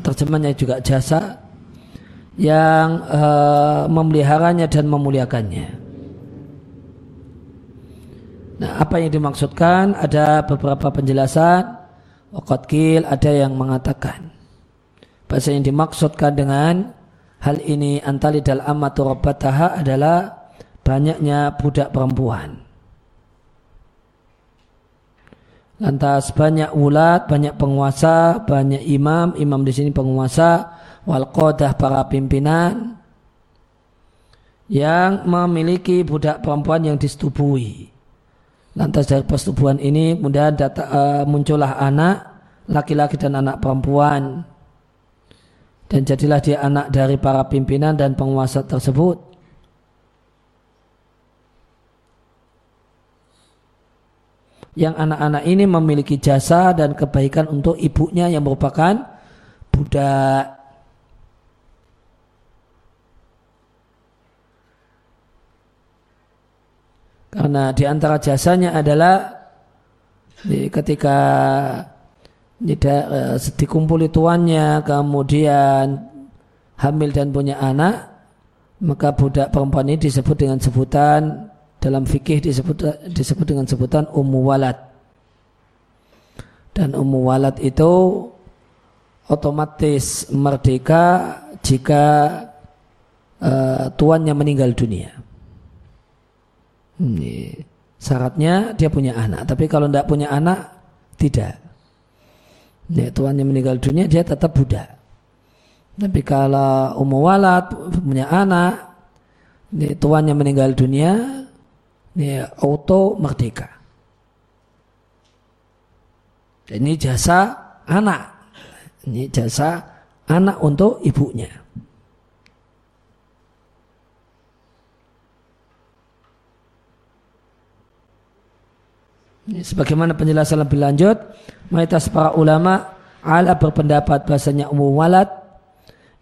terjemahnya juga jasa yang uh, memeliharanya dan memuliakannya. Nah, apa yang dimaksudkan? Ada beberapa penjelasan. Waqatkil ada yang mengatakan bahasa yang dimaksudkan dengan hal ini antali dal amatu adalah banyaknya budak perempuan. Lantas banyak ulat, banyak penguasa, banyak imam, imam di sini penguasa, wal qadah para pimpinan yang memiliki budak perempuan yang disetubui. Lantas dari persetubuhan ini kemudian data, uh, muncullah anak laki-laki dan anak perempuan dan jadilah dia anak dari para pimpinan dan penguasa tersebut. Yang anak-anak ini memiliki jasa dan kebaikan untuk ibunya yang merupakan budak. Karena di antara jasanya adalah ketika tidak uh, dikumpuli tuannya kemudian hamil dan punya anak maka budak perempuan ini disebut dengan sebutan dalam fikih disebut disebut dengan sebutan ummu walad. Dan ummu walad itu otomatis merdeka jika uh, tuannya meninggal dunia. Ini syaratnya dia punya anak, tapi kalau tidak punya anak tidak. Ya, tuannya meninggal dunia dia tetap budak. Tapi kalau ummu walad punya anak, tuannya meninggal dunia, ini auto merdeka. Ini jasa anak. Ini jasa anak untuk ibunya. Sebagaimana penjelasan lebih lanjut, mayoritas para ulama ala berpendapat bahasanya umum walad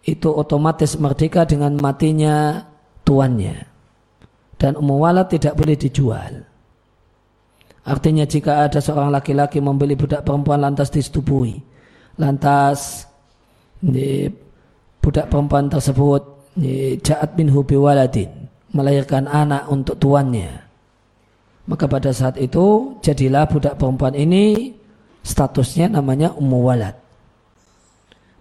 itu otomatis merdeka dengan matinya tuannya. Dan umum tidak boleh dijual. Artinya jika ada seorang laki-laki membeli budak perempuan lantas disetubui. Lantas di, budak perempuan tersebut jahat bin hubi waladin. Melahirkan anak untuk tuannya. Maka pada saat itu jadilah budak perempuan ini statusnya namanya ummu walad.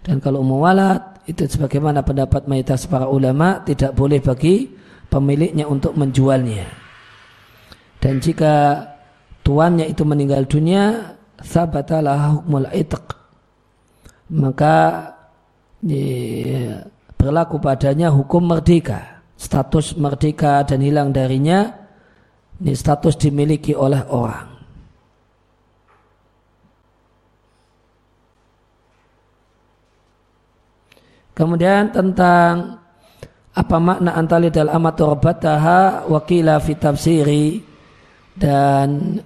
Dan kalau ummu walad itu sebagaimana pendapat mayoritas para ulama tidak boleh bagi pemiliknya untuk menjualnya. Dan jika tuannya itu meninggal dunia, sabatalah hukmul itq. Maka berlaku padanya hukum merdeka. Status merdeka dan hilang darinya ini status dimiliki oleh orang. Kemudian tentang apa makna antali dal amat rabataha wakila fi tafsiri dan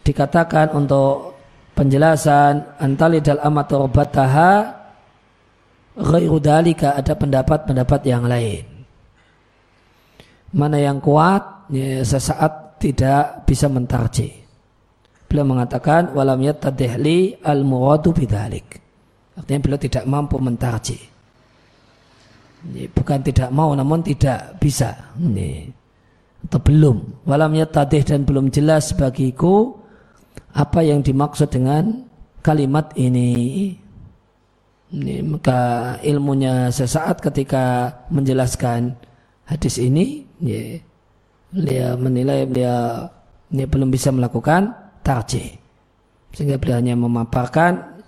dikatakan untuk penjelasan antali dal amat rabataha ghairu dalika ada pendapat-pendapat yang lain. Mana yang kuat ya, sesaat tidak bisa mentarji. Beliau mengatakan walam yattadihli al muradu bidalik. Artinya beliau tidak mampu mentarji bukan tidak mau namun tidak bisa. Ini atau belum. Walam tadih dan belum jelas bagiku apa yang dimaksud dengan kalimat ini. Ini maka ilmunya sesaat ketika menjelaskan hadis ini ya, dia menilai dia ini belum bisa melakukan tarjih. Sehingga beliau hanya memaparkan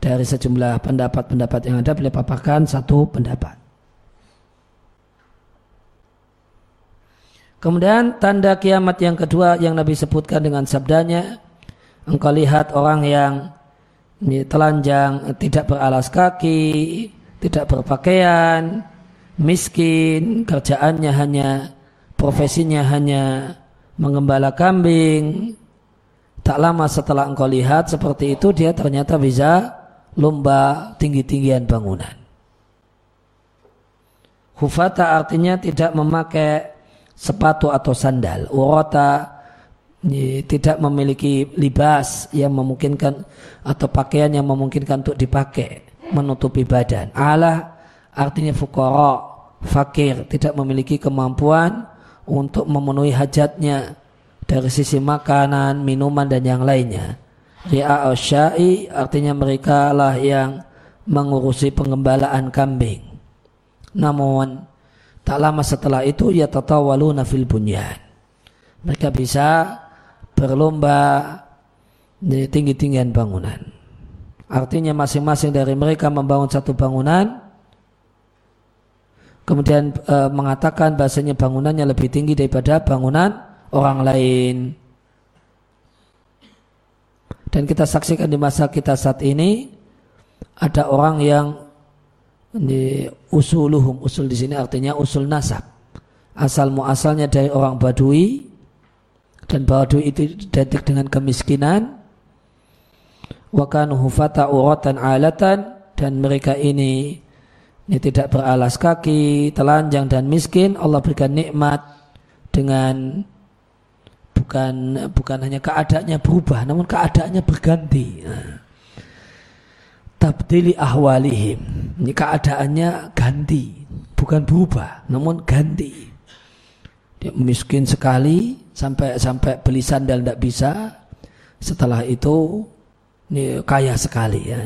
dari sejumlah pendapat-pendapat yang ada beliau paparkan satu pendapat Kemudian tanda kiamat yang kedua yang Nabi sebutkan dengan sabdanya, engkau lihat orang yang telanjang, tidak beralas kaki, tidak berpakaian, miskin, kerjaannya hanya profesinya hanya mengembala kambing. Tak lama setelah engkau lihat seperti itu dia ternyata bisa lomba tinggi-tinggian bangunan. Hufata artinya tidak memakai sepatu atau sandal. Urota tidak memiliki libas yang memungkinkan atau pakaian yang memungkinkan untuk dipakai menutupi badan. Allah artinya fukara, fakir, tidak memiliki kemampuan untuk memenuhi hajatnya dari sisi makanan, minuman dan yang lainnya. Ri'a syai artinya mereka lah yang mengurusi pengembalaan kambing. Namun Tak lama setelah itu ya tatawaluna fil bunyan. Mereka bisa berlomba di tinggi-tinggian bangunan. Artinya masing-masing dari mereka membangun satu bangunan kemudian e, mengatakan bahasanya bangunannya lebih tinggi daripada bangunan orang lain. Dan kita saksikan di masa kita saat ini ada orang yang ini usuluhum. Usul di sini artinya usul nasab. Asal muasalnya dari orang Badui dan Badui itu identik dengan kemiskinan. Wakanu hufata uratan alatan dan mereka ini ini tidak beralas kaki telanjang dan miskin. Allah berikan nikmat dengan bukan bukan hanya keadaannya berubah namun keadaannya berganti. Nah tabdili ahwalihim. Ini keadaannya ganti, bukan berubah, namun ganti. Dia miskin sekali sampai sampai beli sandal tidak bisa. Setelah itu ini kaya sekali ya.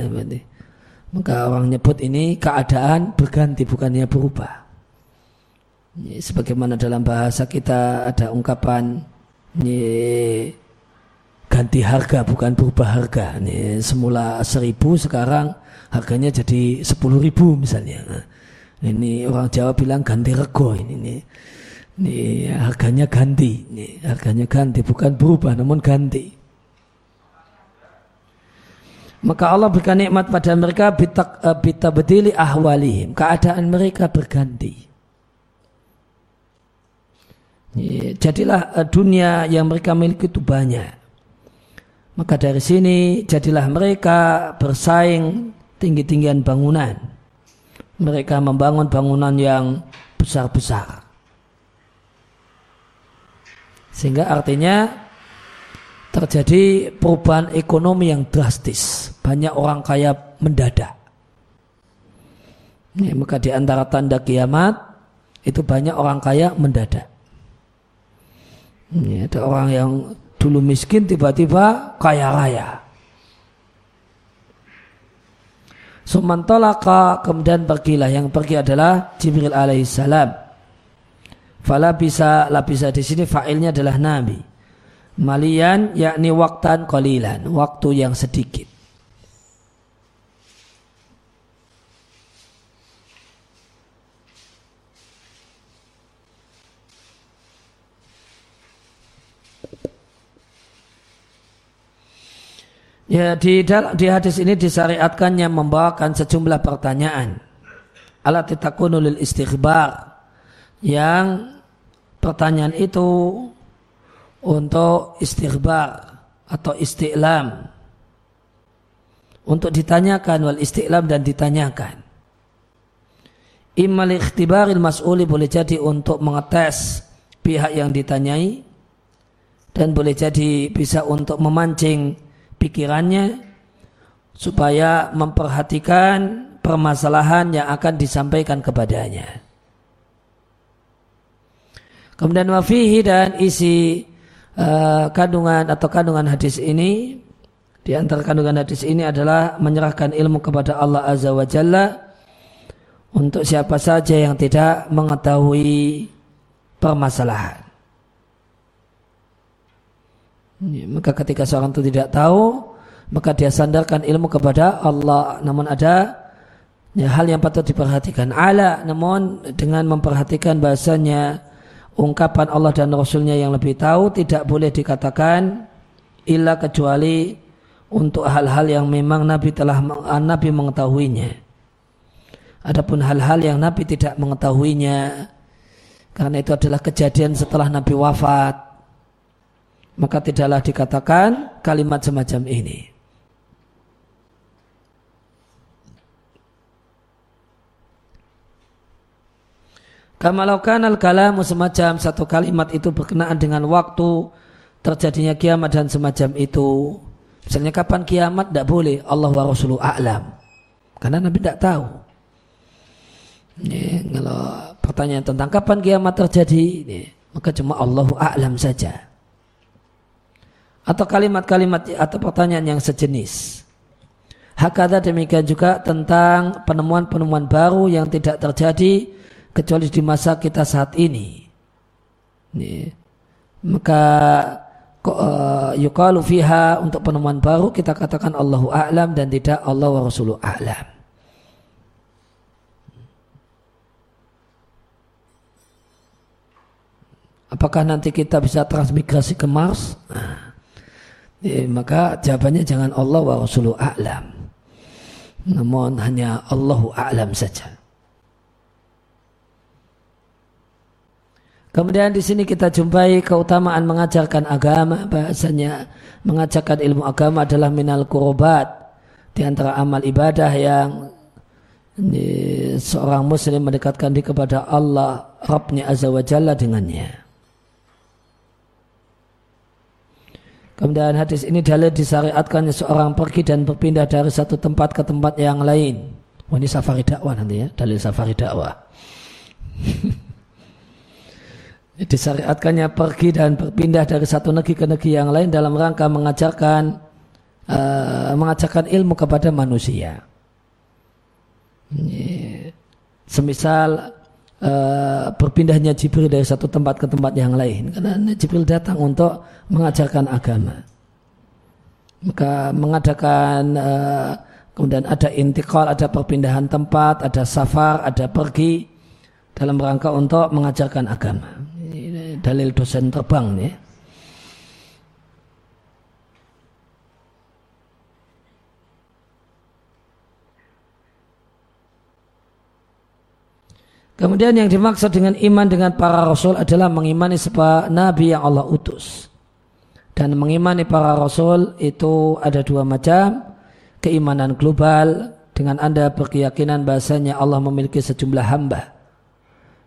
Maka orang nyebut ini keadaan berganti bukannya berubah. Ini, sebagaimana dalam bahasa kita ada ungkapan ini, ganti harga bukan berubah harga. Ini, semula seribu sekarang harganya jadi sepuluh ribu misalnya. Ini orang Jawa bilang ganti rego ini. ini ini harganya ganti, ini harganya ganti, bukan berubah namun ganti. Maka Allah berikan nikmat pada mereka bitak eh, bita bedili ahwalihim. Keadaan mereka berganti. Jadilah eh, dunia yang mereka miliki itu banyak. Maka dari sini jadilah mereka bersaing tinggi-tinggian bangunan. Mereka membangun bangunan yang besar-besar. Sehingga artinya terjadi perubahan ekonomi yang drastis. Banyak orang kaya mendadak. Ya, maka di antara tanda kiamat itu banyak orang kaya mendadak. Ya, ada orang yang dulu miskin tiba-tiba kaya raya. Sumantolaka kemudian pergilah yang pergi adalah Jibril alaihissalam Fala bisa la bisa di sini fa'ilnya adalah nabi. Malian yakni waktan kolilan, waktu yang sedikit. Ya di di hadis ini disyariatkannya membawakan sejumlah pertanyaan. Alat takunul istighbar. Yang pertanyaan itu untuk istighbar atau istiqlam. Untuk ditanyakan wal istiqlam dan ditanyakan. Imal ikhtibaril mas'uli boleh jadi untuk mengetes pihak yang ditanyai dan boleh jadi bisa untuk memancing pikirannya supaya memperhatikan permasalahan yang akan disampaikan kepadanya. Kemudian wafihi dan isi uh, kandungan atau kandungan hadis ini di antara kandungan hadis ini adalah menyerahkan ilmu kepada Allah Azza wa Jalla untuk siapa saja yang tidak mengetahui permasalahan. Maka ketika seorang itu tidak tahu, maka dia sandarkan ilmu kepada Allah. Namun ada ya, hal yang patut diperhatikan. Ala, namun dengan memperhatikan bahasanya ungkapan Allah dan Rasulnya yang lebih tahu tidak boleh dikatakan illa kecuali untuk hal-hal yang memang Nabi telah Nabi mengetahuinya. Adapun hal-hal yang Nabi tidak mengetahuinya karena itu adalah kejadian setelah Nabi wafat maka tidaklah dikatakan kalimat semacam ini. Kamalaukan al kalamu semacam satu kalimat itu berkenaan dengan waktu terjadinya kiamat dan semacam itu. Misalnya kapan kiamat tidak boleh Allah wa Rasuluh a'lam. Karena Nabi tidak tahu. Ini, kalau pertanyaan tentang kapan kiamat terjadi, ini, maka cuma Allahu a'lam saja. Atau kalimat-kalimat atau pertanyaan yang sejenis. Hakada demikian juga tentang penemuan-penemuan baru yang tidak terjadi kecuali di masa kita saat ini. ini maka uh, yukalu fiha untuk penemuan baru kita katakan Allahu a'lam dan tidak Allah wa Rasuluh a'lam. Apakah nanti kita bisa transmigrasi ke Mars? Nah, ya, maka jawabannya jangan Allah wa Rasuluh a'lam. Namun hanya Allahu a'lam saja. Kemudian di sini kita jumpai keutamaan mengajarkan agama, bahasanya mengajarkan ilmu agama adalah minal kurobat di antara amal ibadah yang ini, seorang muslim mendekatkan diri kepada Allah Rabbnya Azza wa Jalla dengannya. Kemudian hadis ini dalil disyariatkannya seorang pergi dan berpindah dari satu tempat ke tempat yang lain. Wah, ini safari dakwah nanti ya, dalil safari dakwah Disyariatkannya pergi dan berpindah dari satu negeri ke negeri yang lain dalam rangka mengajarkan uh, mengajarkan ilmu kepada manusia. Semisal uh, berpindahnya Jibril dari satu tempat ke tempat yang lain karena Jibril datang untuk mengajarkan agama. Maka mengadakan uh, kemudian ada intikal, ada perpindahan tempat, ada safar, ada pergi dalam rangka untuk mengajarkan agama. Dalil dosen terbang nih. Kemudian yang dimaksud dengan iman dengan para rasul adalah mengimani sebuah nabi yang Allah utus. Dan mengimani para rasul itu ada dua macam. Keimanan global dengan Anda berkeyakinan bahasanya Allah memiliki sejumlah hamba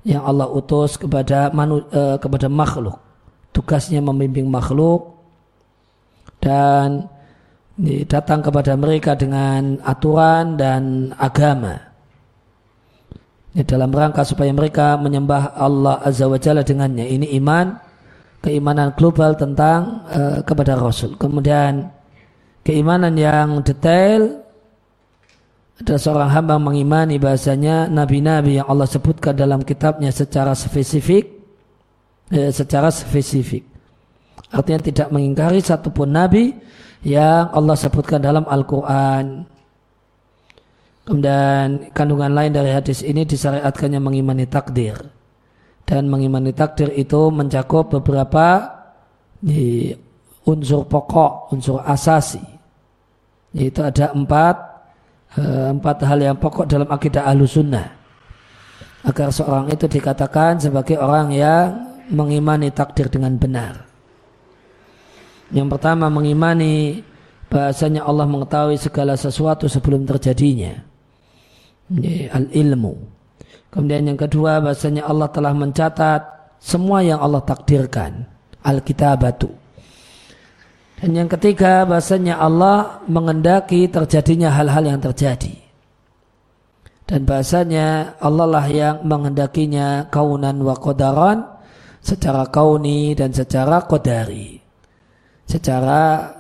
yang Allah utus kepada manu, eh, kepada makhluk. Tugasnya membimbing makhluk dan datang kepada mereka dengan aturan dan agama. Ini dalam rangka supaya mereka menyembah Allah Azza wa Jalla dengannya. Ini iman keimanan global tentang uh, kepada Rasul. Kemudian keimanan yang detail ada seorang hamba mengimani bahasanya nabi-nabi yang Allah sebutkan dalam kitabnya secara spesifik eh, secara spesifik artinya tidak mengingkari satupun nabi yang Allah sebutkan dalam Al-Quran kemudian kandungan lain dari hadis ini disyariatkannya mengimani takdir dan mengimani takdir itu mencakup beberapa unsur pokok, unsur asasi. Yaitu ada empat eh, empat hal yang pokok dalam akidah ahlu sunnah. Agar seorang itu dikatakan sebagai orang yang mengimani takdir dengan benar. Yang pertama mengimani bahasanya Allah mengetahui segala sesuatu sebelum terjadinya. Al-ilmu. Kemudian yang kedua bahasanya Allah telah mencatat semua yang Allah takdirkan. Al-kitabatu. Dan yang ketiga bahasanya Allah mengendaki terjadinya hal-hal yang terjadi. Dan bahasanya Allah lah yang mengendakinya kaunan wa secara kauni dan secara kodari. Secara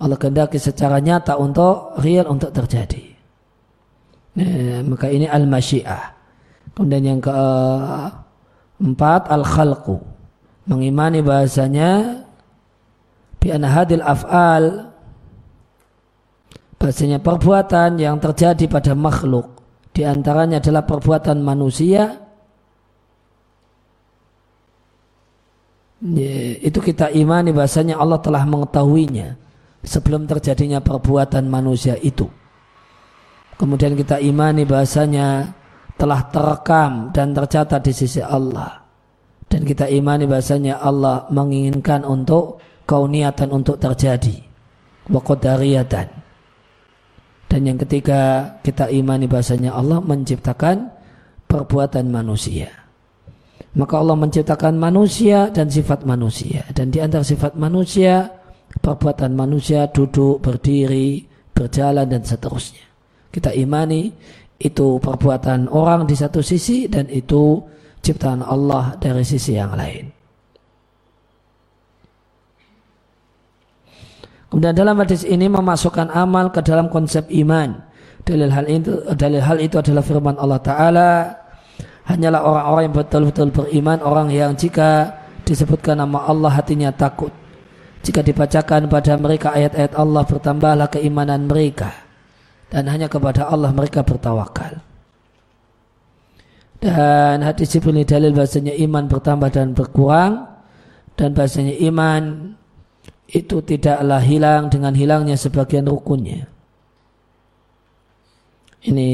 Allah kehendaki secara nyata untuk real untuk terjadi. Ya, maka ini al-masyiah. Kemudian yang keempat al-khalqu. Mengimani bahasanya bi hadil af'al bahasanya perbuatan yang terjadi pada makhluk di antaranya adalah perbuatan manusia ya, itu kita imani bahasanya Allah telah mengetahuinya sebelum terjadinya perbuatan manusia itu Kemudian kita imani bahasanya telah terekam dan tercatat di sisi Allah. Dan kita imani bahasanya Allah menginginkan untuk kauniatan untuk terjadi. Wakodariyatan. Dan yang ketiga kita imani bahasanya Allah menciptakan perbuatan manusia. Maka Allah menciptakan manusia dan sifat manusia. Dan di antara sifat manusia, perbuatan manusia duduk, berdiri, berjalan dan seterusnya. Kita imani itu perbuatan orang di satu sisi dan itu ciptaan Allah dari sisi yang lain. Kemudian dalam hadis ini memasukkan amal ke dalam konsep iman. Dalil hal itu, dalil hal itu adalah firman Allah Taala. Hanyalah orang-orang yang betul-betul beriman, orang yang jika disebutkan nama Allah hatinya takut. Jika dibacakan pada mereka ayat-ayat Allah bertambahlah keimanan mereka dan hanya kepada Allah mereka bertawakal. Dan hadis ini dalil bahasanya iman bertambah dan berkurang dan bahasanya iman itu tidaklah hilang dengan hilangnya sebagian rukunnya. Ini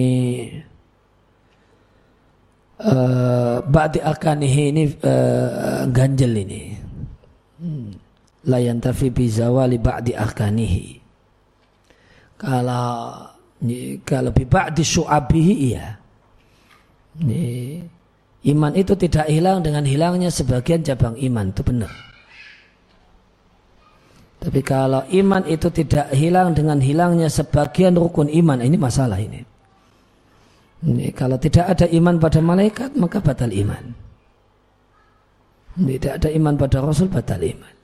uh, ba'di arkanihi ini uh, ganjel ini. Hmm. La yantafi bizawali ba'di arkanihi. Kalau kalau biba'di syu'abihi iya. Iman itu tidak hilang dengan hilangnya sebagian cabang iman. Itu benar. Tapi kalau iman itu tidak hilang dengan hilangnya sebagian rukun iman. Ini masalah ini. Ini, kalau tidak ada iman pada malaikat maka batal iman. Tidak ada iman pada Rasul batal iman.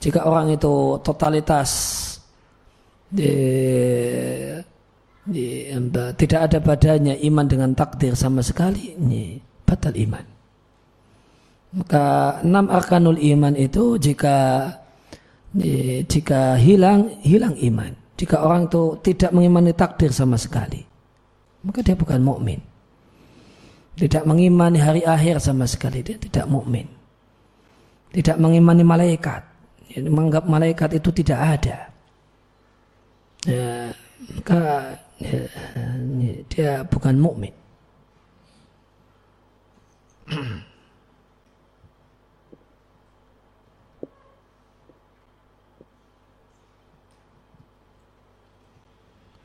Jika orang itu totalitas di, di, tidak ada padanya iman dengan takdir sama sekali, ini batal iman. Maka enam arkanul iman itu jika jika hilang hilang iman. Jika orang itu tidak mengimani takdir sama sekali, maka dia bukan mukmin. Tidak mengimani hari akhir sama sekali, dia tidak mukmin. Tidak mengimani malaikat, menganggap malaikat itu tidak ada. Ya, maka dia bukan mukmin.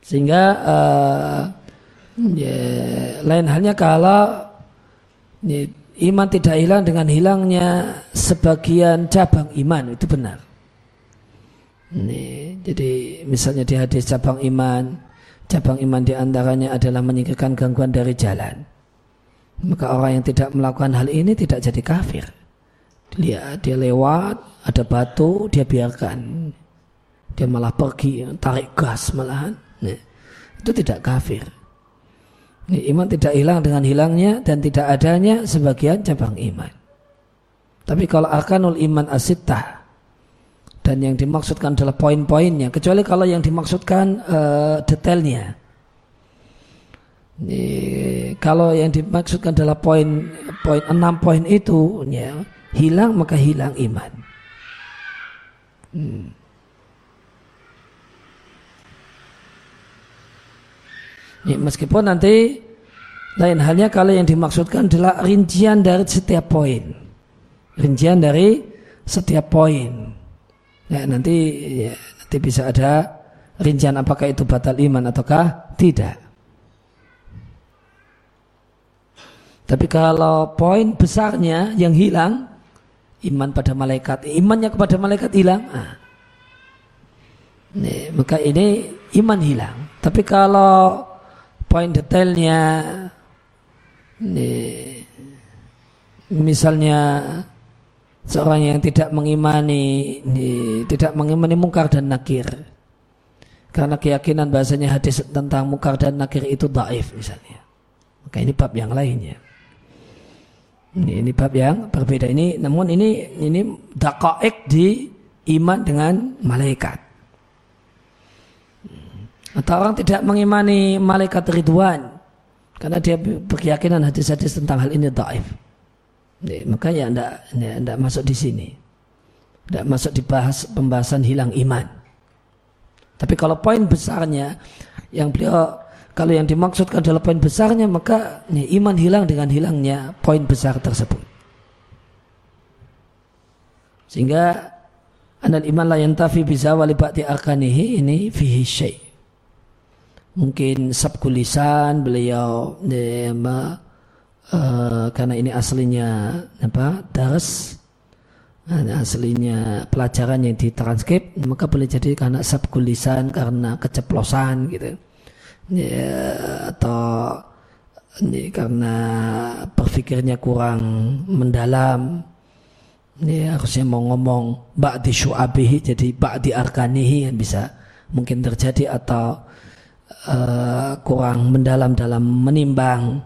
Sehingga uh, ya, lain halnya kalau ya, iman tidak hilang dengan hilangnya sebagian cabang iman itu benar. Ini, jadi misalnya di hadis cabang iman, cabang iman di antaranya adalah menyingkirkan gangguan dari jalan. Maka orang yang tidak melakukan hal ini tidak jadi kafir. Dia, dia lewat, ada batu, dia biarkan. Dia malah pergi, tarik gas malahan itu tidak kafir. Iman tidak hilang dengan hilangnya dan tidak adanya sebagian cabang iman. Tapi kalau arkanul iman asitah dan yang dimaksudkan adalah poin-poinnya, kecuali kalau yang dimaksudkan uh, detailnya. Ini, kalau yang dimaksudkan adalah poin poin enam poin itu ya, hilang maka hilang iman. Hmm. Ya, meskipun nanti lain halnya kalau yang dimaksudkan adalah rincian dari setiap poin. Rincian dari setiap poin. Ya, nanti ya, nanti bisa ada rincian apakah itu batal iman ataukah tidak. Tapi kalau poin besarnya yang hilang, iman pada malaikat, imannya kepada malaikat hilang, ah. Nih, maka ini iman hilang. Tapi kalau poin detailnya misalnya seorang yang tidak mengimani tidak mengimani mungkar dan nakir. Karena keyakinan bahasanya hadis tentang mungkar dan nakir itu daif misalnya. Maka ini bab yang lainnya ini, ini bab yang berbeda. Ini namun ini ini dakaik di iman dengan malaikat. Atau orang tidak mengimani malaikat Ridwan. Karena dia berkeyakinan hadis-hadis tentang hal ini daif. Maka ya tidak ya, masuk di sini. Tidak masuk dibahas pembahasan hilang iman. Tapi kalau poin besarnya yang beliau kalau yang dimaksudkan adalah poin besarnya maka ya, iman hilang dengan hilangnya poin besar tersebut. Sehingga anal iman la yantafi bisa wali ba'di akanihi ini fihi syai' mungkin sabkulisan beliau ya, uh, karena ini aslinya apa daras aslinya pelajaran yang ditranskrip maka boleh jadi karena sabkulisan karena keceplosan gitu. Ya, atau ini karena berpikirnya kurang mendalam. Ini harusnya mau ngomong ba'di syu'abihi jadi ba'di arkanihi yang bisa mungkin terjadi atau uh, kurang mendalam dalam menimbang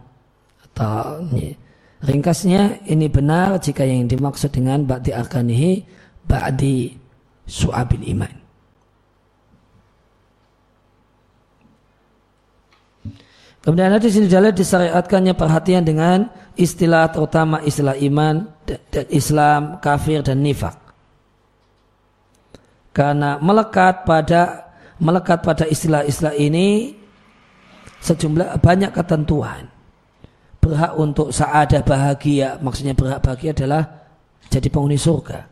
ringkasnya ini benar jika yang dimaksud dengan ba'di arkanihi ba'di su'abil iman. Kemudian hadis ini adalah disyariatkannya perhatian dengan istilah terutama istilah iman dan Islam, kafir dan nifak. Karena melekat pada melekat pada istilah-istilah ini sejumlah banyak ketentuan. Berhak untuk saadah bahagia, maksudnya berhak bahagia adalah jadi penghuni surga.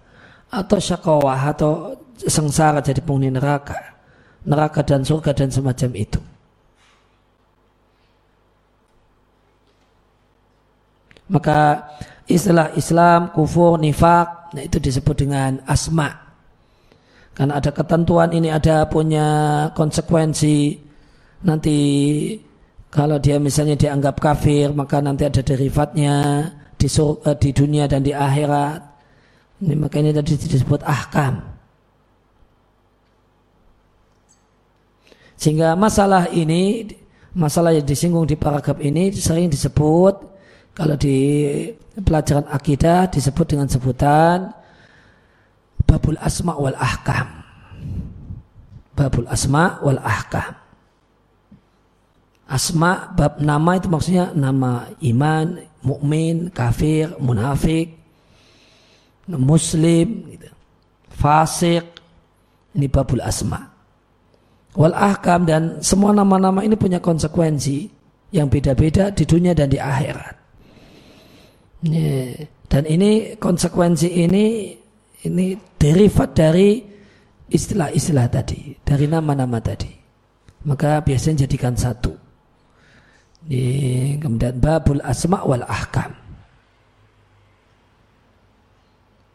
Atau syakawah atau sengsara jadi penghuni neraka. Neraka dan surga dan semacam itu. Maka istilah Islam, kufur, nifak, nah itu disebut dengan asma' Karena ada ketentuan ini ada punya konsekuensi nanti Kalau dia misalnya dianggap kafir, maka nanti ada derivatnya di, sur, uh, di dunia dan di akhirat. Ini maka tadi disebut ahkam. Sehingga masalah ini, masalah yang disinggung di paragraf ini sering disebut kalau di pelajaran akidah disebut dengan sebutan babul asma wal ahkam. Babul asma wal ahkam. Asma bab nama itu maksudnya nama iman, mukmin, kafir, munafik, muslim, gitu. fasik. Ini babul asma. Wal ahkam dan semua nama-nama ini punya konsekuensi yang beda-beda di dunia dan di akhirat. Dan ini konsekuensi ini ini derivat dari istilah-istilah tadi, dari nama-nama tadi. Maka biasanya jadikan satu. Kemudian babul asma wal ahkam.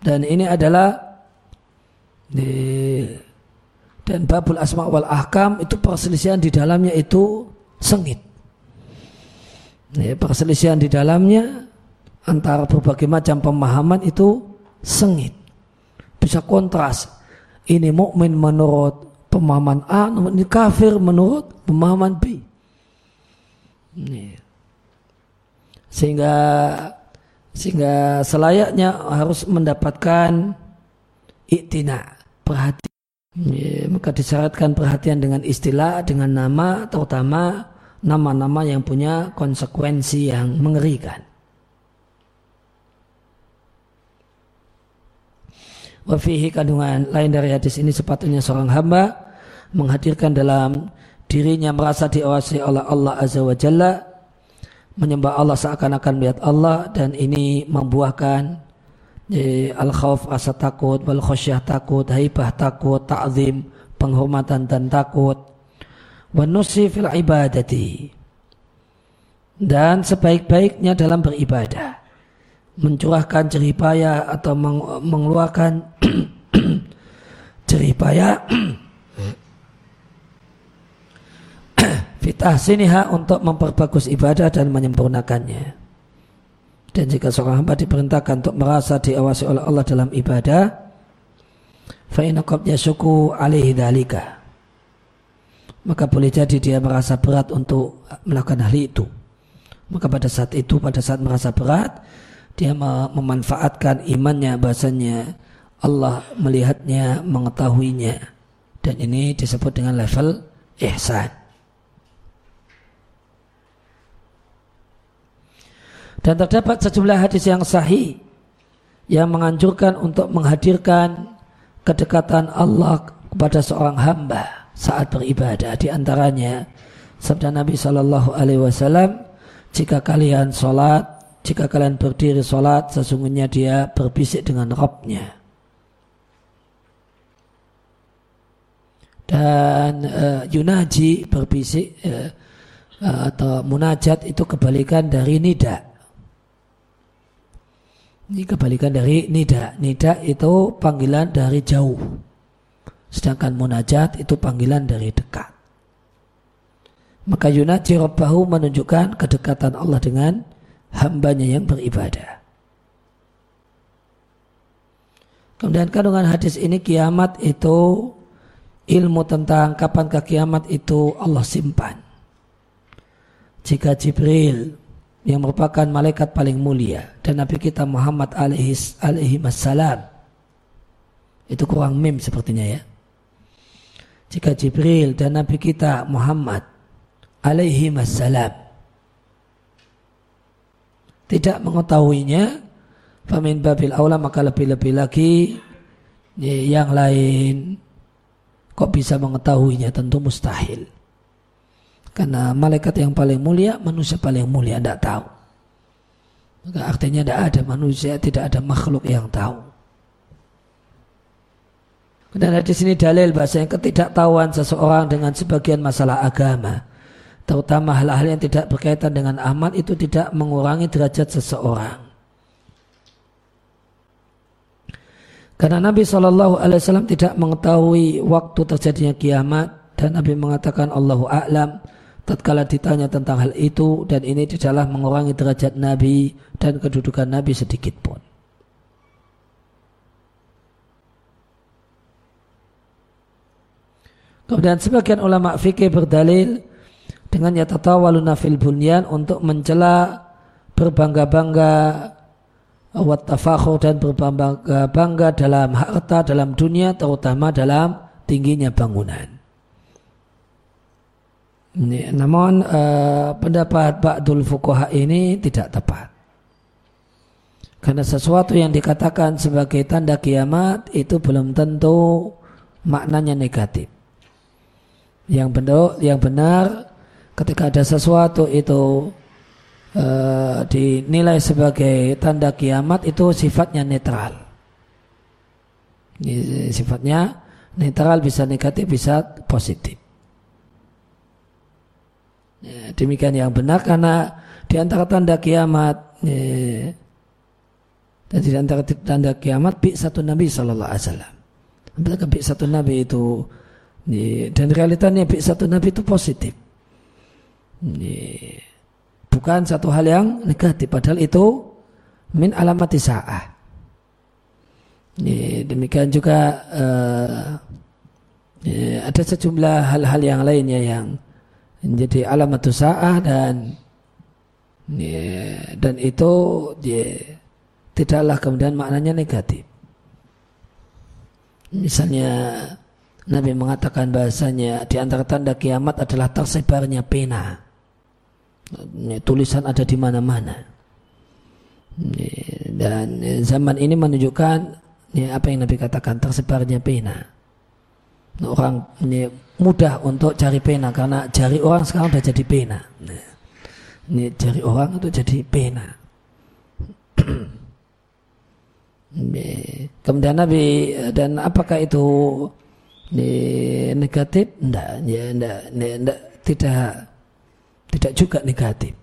Dan ini adalah dan babul asma wal ahkam itu perselisihan di dalamnya itu sengit. perselisihan di dalamnya antara berbagai macam pemahaman itu sengit. Bisa kontras. Ini mukmin menurut pemahaman A, ini kafir menurut pemahaman B. Sehingga sehingga selayaknya harus mendapatkan iktina perhatian. Ya, maka disyaratkan perhatian dengan istilah, dengan nama, terutama nama-nama yang punya konsekuensi yang mengerikan. Wafihi kandungan lain dari hadis ini sepatutnya seorang hamba menghadirkan dalam dirinya merasa diawasi oleh Allah Azza wa Jalla menyembah Allah seakan-akan melihat Allah dan ini membuahkan eh, al-khawf rasa takut wal khosyah takut haibah takut ta'zim penghormatan dan takut. Wa fil ibadati. Dan sebaik-baiknya dalam beribadah. Mencurahkan jeripaya atau mengeluarkan jeripaya fitah siniha untuk memperbagus ibadah dan menyempurnakannya. Dan jika seorang hamba diperintahkan untuk merasa diawasi oleh Allah dalam ibadah, fa'inakobnya suku alaihi dalika. Maka boleh jadi dia merasa berat untuk melakukan hal itu. Maka pada saat itu, pada saat merasa berat, dia memanfaatkan imannya bahasanya Allah melihatnya, mengetahuinya. Dan ini disebut dengan level ihsan. Dan terdapat sejumlah hadis yang sahih yang menganjurkan untuk menghadirkan kedekatan Allah kepada seorang hamba saat beribadah. Di antaranya sabda Nabi Shallallahu Alaihi Wasallam, jika kalian sholat, jika kalian berdiri sholat, sesungguhnya dia berbisik dengan Robnya. Dan uh, yunaji berbisik uh, atau munajat itu kebalikan dari nida. Ini kebalikan dari nida. Nida itu panggilan dari jauh. Sedangkan munajat itu panggilan dari dekat. Maka yunaji Rabbahu menunjukkan kedekatan Allah dengan hambanya yang beribadah. Kemudian kandungan hadis ini kiamat itu ilmu tentang kapan kiamat itu Allah simpan. Jika Jibril yang merupakan malaikat paling mulia dan Nabi kita Muhammad alaihi alaihi wassalam. Itu kurang mim sepertinya ya. Jika Jibril dan Nabi kita Muhammad alaihi wassalam tidak mengetahuinya famin babil aula maka lebih-lebih lagi yang lain kok bisa mengetahuinya? Tentu mustahil karena malaikat yang paling mulia, manusia paling mulia tidak tahu. Maka artinya tidak ada manusia, tidak ada makhluk yang tahu. Dan di sini dalil bahasa yang ketidaktahuan seseorang dengan sebagian masalah agama, terutama hal-hal yang tidak berkaitan dengan amal itu tidak mengurangi derajat seseorang. Karena Nabi Shallallahu Alaihi Wasallam tidak mengetahui waktu terjadinya kiamat dan Nabi mengatakan Allahu a'lam tatkala ditanya tentang hal itu dan ini tidaklah mengurangi derajat Nabi dan kedudukan Nabi sedikit pun. Kemudian sebagian ulama fikih berdalil dengan yatatawaluna fil bunyan untuk mencela berbangga-bangga wat dan berbangga-bangga dalam harta dalam dunia terutama dalam tingginya bangunan. Ini, namun uh, pendapat Ba'dul Fukuha ini tidak tepat. Karena sesuatu yang dikatakan sebagai tanda kiamat itu belum tentu maknanya negatif. Yang benar, yang benar ketika ada sesuatu itu uh, dinilai sebagai tanda kiamat itu sifatnya netral. Sifatnya netral bisa negatif bisa positif. Ya, demikian yang benar karena di antara tanda kiamat ya, dan di antara tanda kiamat bi satu Nabi Shallallahu Alaihi Wasallam. Apakah bi satu Nabi itu ya, dan realitanya bi satu Nabi itu positif. Ya, bukan satu hal yang negatif padahal itu min alamati sa'ah. Ya, demikian juga uh, ya, ada sejumlah hal-hal yang lainnya yang menjadi alamat sa'ah dan ya, dan itu ya, tidaklah kemudian maknanya negatif. Misalnya Nabi mengatakan bahasanya di antara tanda kiamat adalah tersebarnya pena. Ya, tulisan ada di mana-mana. Ya, dan zaman ini menunjukkan ya, apa yang Nabi katakan tersebarnya pena. Orang ini mudah untuk cari pena karena jari orang sekarang sudah jadi pena. Nah, ini jari orang itu jadi pena. Kemudian Nabi dan apakah itu negatif? Tidak, ya, tidak, tidak, tidak, tidak juga negatif.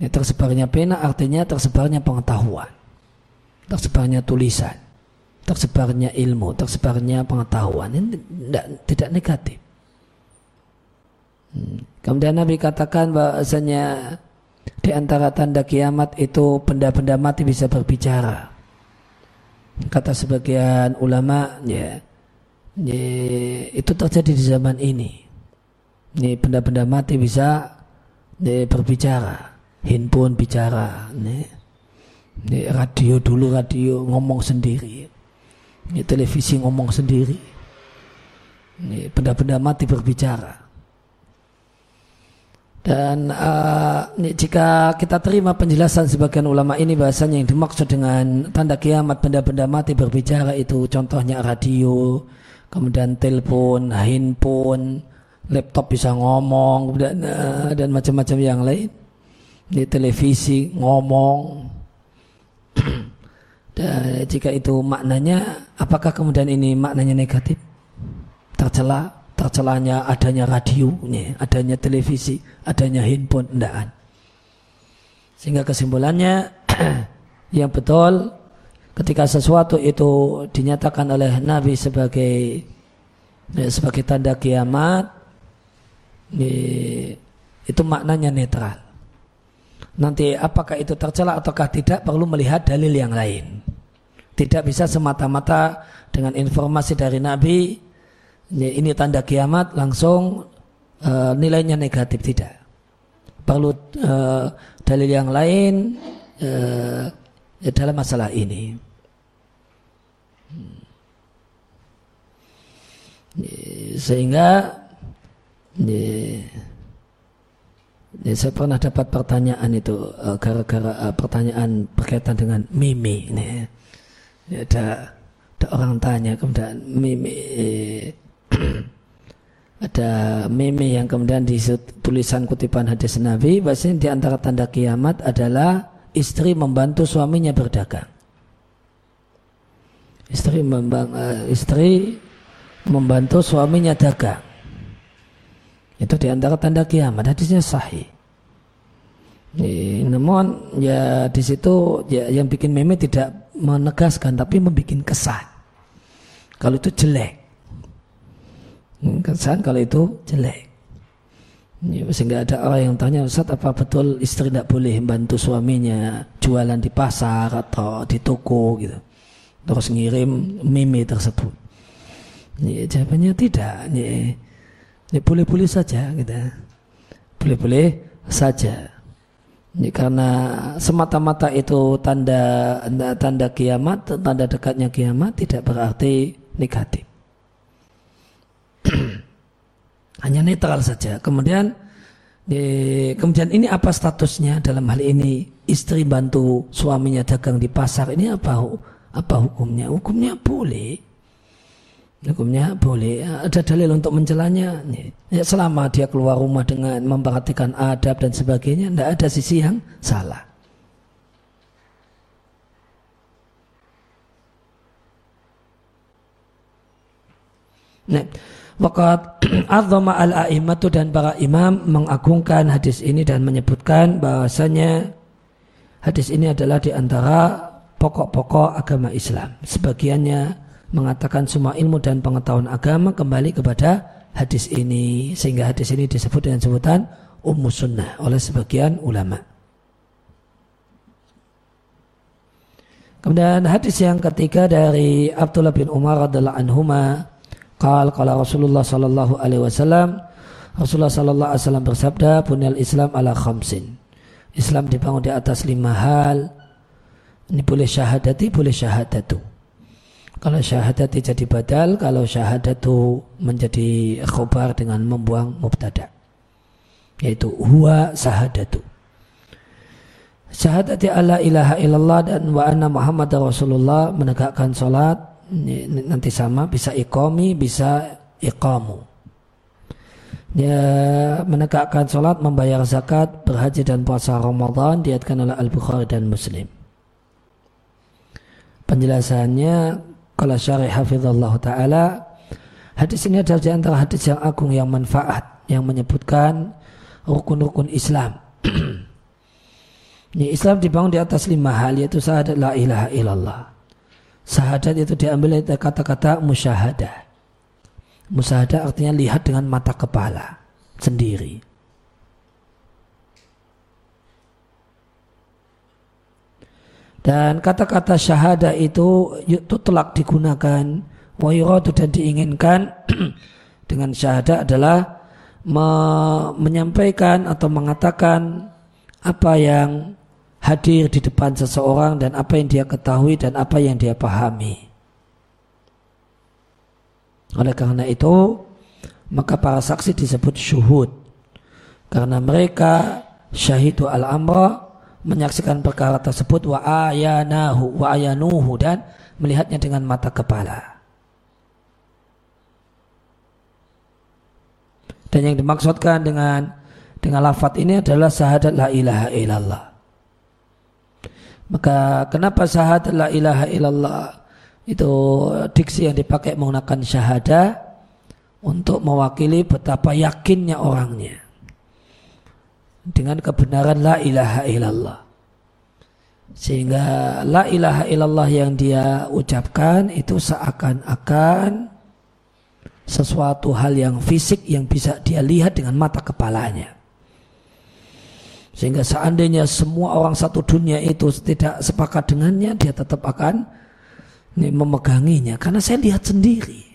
Ya, tersebarnya pena artinya tersebarnya pengetahuan, tersebarnya tulisan tersebarnya ilmu, tersebarnya pengetahuan ini tidak, tidak negatif. Hmm. Kemudian Nabi katakan bahasanya di antara tanda kiamat itu benda-benda mati bisa berbicara. Kata sebagian ulama, ya, ya itu terjadi di zaman ini. Ini benda-benda mati bisa ya, berbicara, handphone bicara, ya. Ya, radio dulu radio ngomong sendiri. Ini televisi ngomong sendiri. Ini benda-benda mati berbicara. Dan uh, ini jika kita terima penjelasan sebagian ulama ini bahasanya yang dimaksud dengan tanda kiamat benda-benda mati berbicara itu contohnya radio, kemudian telepon, handphone, laptop bisa ngomong dan uh, dan macam-macam yang lain. Ini televisi ngomong. Dan jika itu maknanya, apakah kemudian ini maknanya negatif? Tercela, tercelanya adanya radio, adanya televisi, adanya handphone, enggak Sehingga kesimpulannya yang betul ketika sesuatu itu dinyatakan oleh Nabi sebagai ya, sebagai tanda kiamat itu maknanya netral. Nanti apakah itu tercela ataukah tidak perlu melihat dalil yang lain. Tidak bisa semata-mata dengan informasi dari Nabi ini tanda kiamat langsung uh, nilainya negatif tidak. Perlu uh, dalil yang lain uh, dalam masalah ini. Sehingga ya, ya, saya pernah dapat pertanyaan itu gara-gara uh, pertanyaan berkaitan dengan mimi. Nih ya, ada ada orang tanya kemudian meme ada meme yang kemudian di tulisan kutipan hadis Nabi bahasanya di antara tanda kiamat adalah istri membantu suaminya berdagang. Istri membang, uh, istri membantu suaminya dagang. Itu di antara tanda kiamat. Hadisnya sahih. namun ya di situ ya yang bikin meme tidak menegaskan tapi membuat kesan. Kalau itu jelek. Kesan kalau itu jelek. Ya, sehingga ada orang yang tanya Ustaz apa betul istri tidak boleh membantu suaminya jualan di pasar atau di toko gitu terus ngirim meme tersebut ya, jawabannya tidak ya, ya boleh-boleh saja gitu boleh-boleh saja ya, karena semata-mata itu tanda tanda kiamat tanda dekatnya kiamat tidak berarti negatif hanya netral saja. Kemudian di, kemudian ini apa statusnya dalam hal ini istri bantu suaminya dagang di pasar ini apa apa hukumnya? Hukumnya boleh. Hukumnya boleh. Ada dalil untuk mencelanya. Ya, selama dia keluar rumah dengan memperhatikan adab dan sebagainya, tidak ada sisi yang salah. Nah, Waqat azama al-a'immatu dan para imam mengagungkan hadis ini dan menyebutkan bahwasanya hadis ini adalah di antara pokok-pokok agama Islam. Sebagiannya mengatakan semua ilmu dan pengetahuan agama kembali kepada hadis ini sehingga hadis ini disebut dengan sebutan ummu sunnah oleh sebagian ulama. Kemudian hadis yang ketiga dari Abdullah bin Umar radhiallahu anhuma Qal qala Rasulullah sallallahu alaihi wasallam Rasulullah sallallahu alaihi wasallam bersabda bunyal Islam ala khamsin. Islam dibangun di atas lima hal. Ini boleh syahadati, boleh syahadatu. Kalau syahadati jadi badal, kalau syahadatu menjadi khobar dengan membuang mubtada. Yaitu huwa syahadatu. Syahadati alla ilaha illallah dan wa anna Muhammad Rasulullah menegakkan salat nanti sama bisa ikomi bisa ikamu dia menegakkan sholat membayar zakat berhaji dan puasa Ramadan diatkan oleh Al Bukhari dan Muslim penjelasannya kalau syarih hafizallah ta'ala hadis ini adalah di antara hadis yang agung yang manfaat yang menyebutkan rukun-rukun Islam Islam dibangun di atas lima hal yaitu syahadat la ilaha illallah Sahadat itu diambil dari kata-kata musyahadah. Musyahadah artinya lihat dengan mata kepala sendiri. Dan kata-kata syahadah itu telak digunakan wayuradu dan diinginkan dengan syahadah adalah me menyampaikan atau mengatakan apa yang hadir di depan seseorang dan apa yang dia ketahui dan apa yang dia pahami. Oleh karena itu, maka para saksi disebut syuhud. Karena mereka syahidu al-amra menyaksikan perkara tersebut wa ayanahu wa ayanuhu dan melihatnya dengan mata kepala. Dan yang dimaksudkan dengan dengan lafat ini adalah syahadat la ilaha illallah. Maka kenapa syahadat la ilaha illallah itu diksi yang dipakai menggunakan syahadah untuk mewakili betapa yakinnya orangnya dengan kebenaran la ilaha illallah. Sehingga la ilaha illallah yang dia ucapkan itu seakan-akan sesuatu hal yang fisik yang bisa dia lihat dengan mata kepalanya. Sehingga seandainya semua orang satu dunia itu tidak sepakat dengannya, dia tetap akan memeganginya. Karena saya lihat sendiri.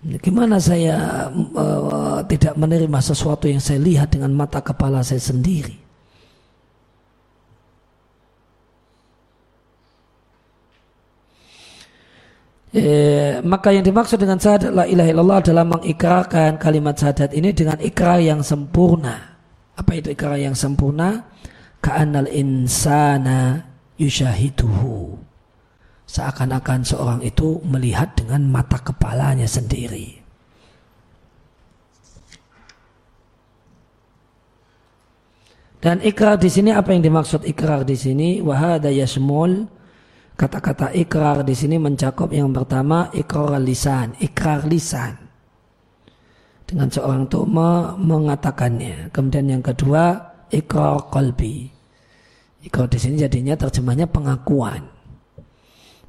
Gimana saya uh, tidak menerima sesuatu yang saya lihat dengan mata kepala saya sendiri? Eh, maka yang dimaksud dengan syahadat la ilaha illallah adalah mengikrarkan kalimat syahadat ini dengan ikrar yang sempurna. Apa itu ikrar yang sempurna? Ka'anal insana yushahiduhu. Seakan-akan seorang itu melihat dengan mata kepalanya sendiri. Dan ikrar di sini apa yang dimaksud ikrar di sini? Wahada yasmul kata-kata ikrar di sini mencakup yang pertama ikrar lisan, ikrar lisan dengan seorang itu mengatakannya. Kemudian yang kedua, ikrar qalbi. Ikrar di sini jadinya terjemahnya pengakuan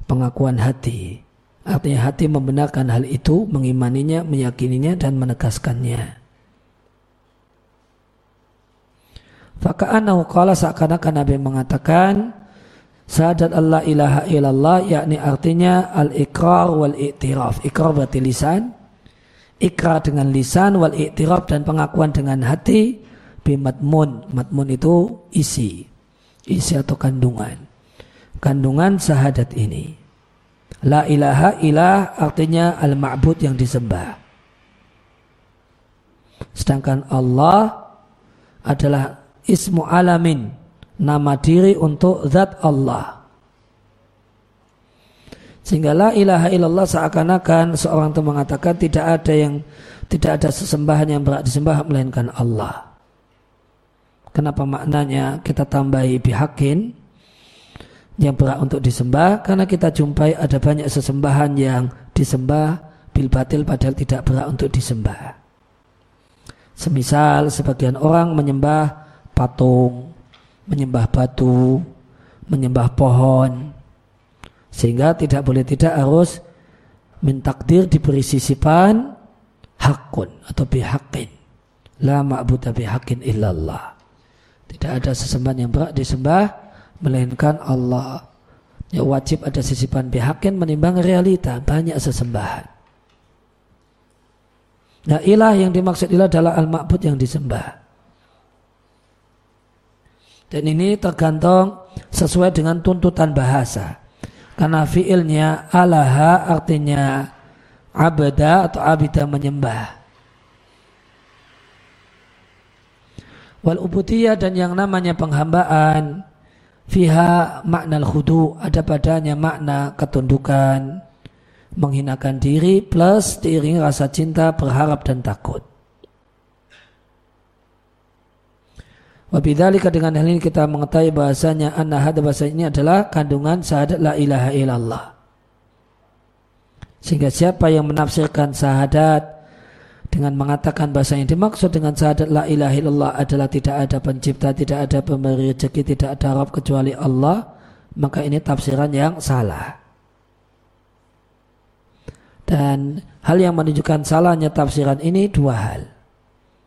pengakuan hati. Artinya hati membenarkan hal itu, mengimaninya, meyakininya, dan menegaskannya. Faka'anahu qala seakan-akan Nabi mengatakan, Sadat Allah ilaha illallah, yakni artinya al-ikrar wal-iktiraf. Ikrar berarti lisan, ikrar dengan lisan, wal-iktiraf dan pengakuan dengan hati, bimatmun. Matmun itu isi, isi atau kandungan. Kandungan sahadat ini. La ilaha ilah artinya al-ma'bud yang disembah. Sedangkan Allah adalah ismu alamin nama diri untuk zat Allah. Sehingga la ilaha illallah seakan-akan seorang itu mengatakan tidak ada yang tidak ada sesembahan yang berat disembah melainkan Allah. Kenapa maknanya kita tambahi bihakin yang berat untuk disembah? Karena kita jumpai ada banyak sesembahan yang disembah bil batil padahal tidak berat untuk disembah. Semisal sebagian orang menyembah patung, menyembah batu, menyembah pohon. Sehingga tidak boleh tidak harus mintakdir diberi sisipan hakun atau bihakin. La ma'budah bihakin illallah. Tidak ada sesembahan yang berat disembah melainkan Allah. Ya wajib ada sisipan bihakin menimbang realita banyak sesembahan. Nah ilah yang dimaksud ilah adalah al-ma'bud yang disembah. Dan ini tergantung sesuai dengan tuntutan bahasa. Karena fiilnya alaha artinya abada atau abida menyembah. Wal ubudiyah dan yang namanya penghambaan fiha makna khudu ada padanya makna ketundukan menghinakan diri plus diiringi rasa cinta berharap dan takut Wabidhalika dengan hal ini kita mengetahui bahasanya anna hada bahasa ini adalah kandungan syahadat la ilaha illallah. Sehingga siapa yang menafsirkan syahadat dengan mengatakan bahasa yang dimaksud dengan syahadat la ilaha illallah adalah tidak ada pencipta, tidak ada pemberi rezeki, tidak ada Rabb kecuali Allah, maka ini tafsiran yang salah. Dan hal yang menunjukkan salahnya tafsiran ini dua hal.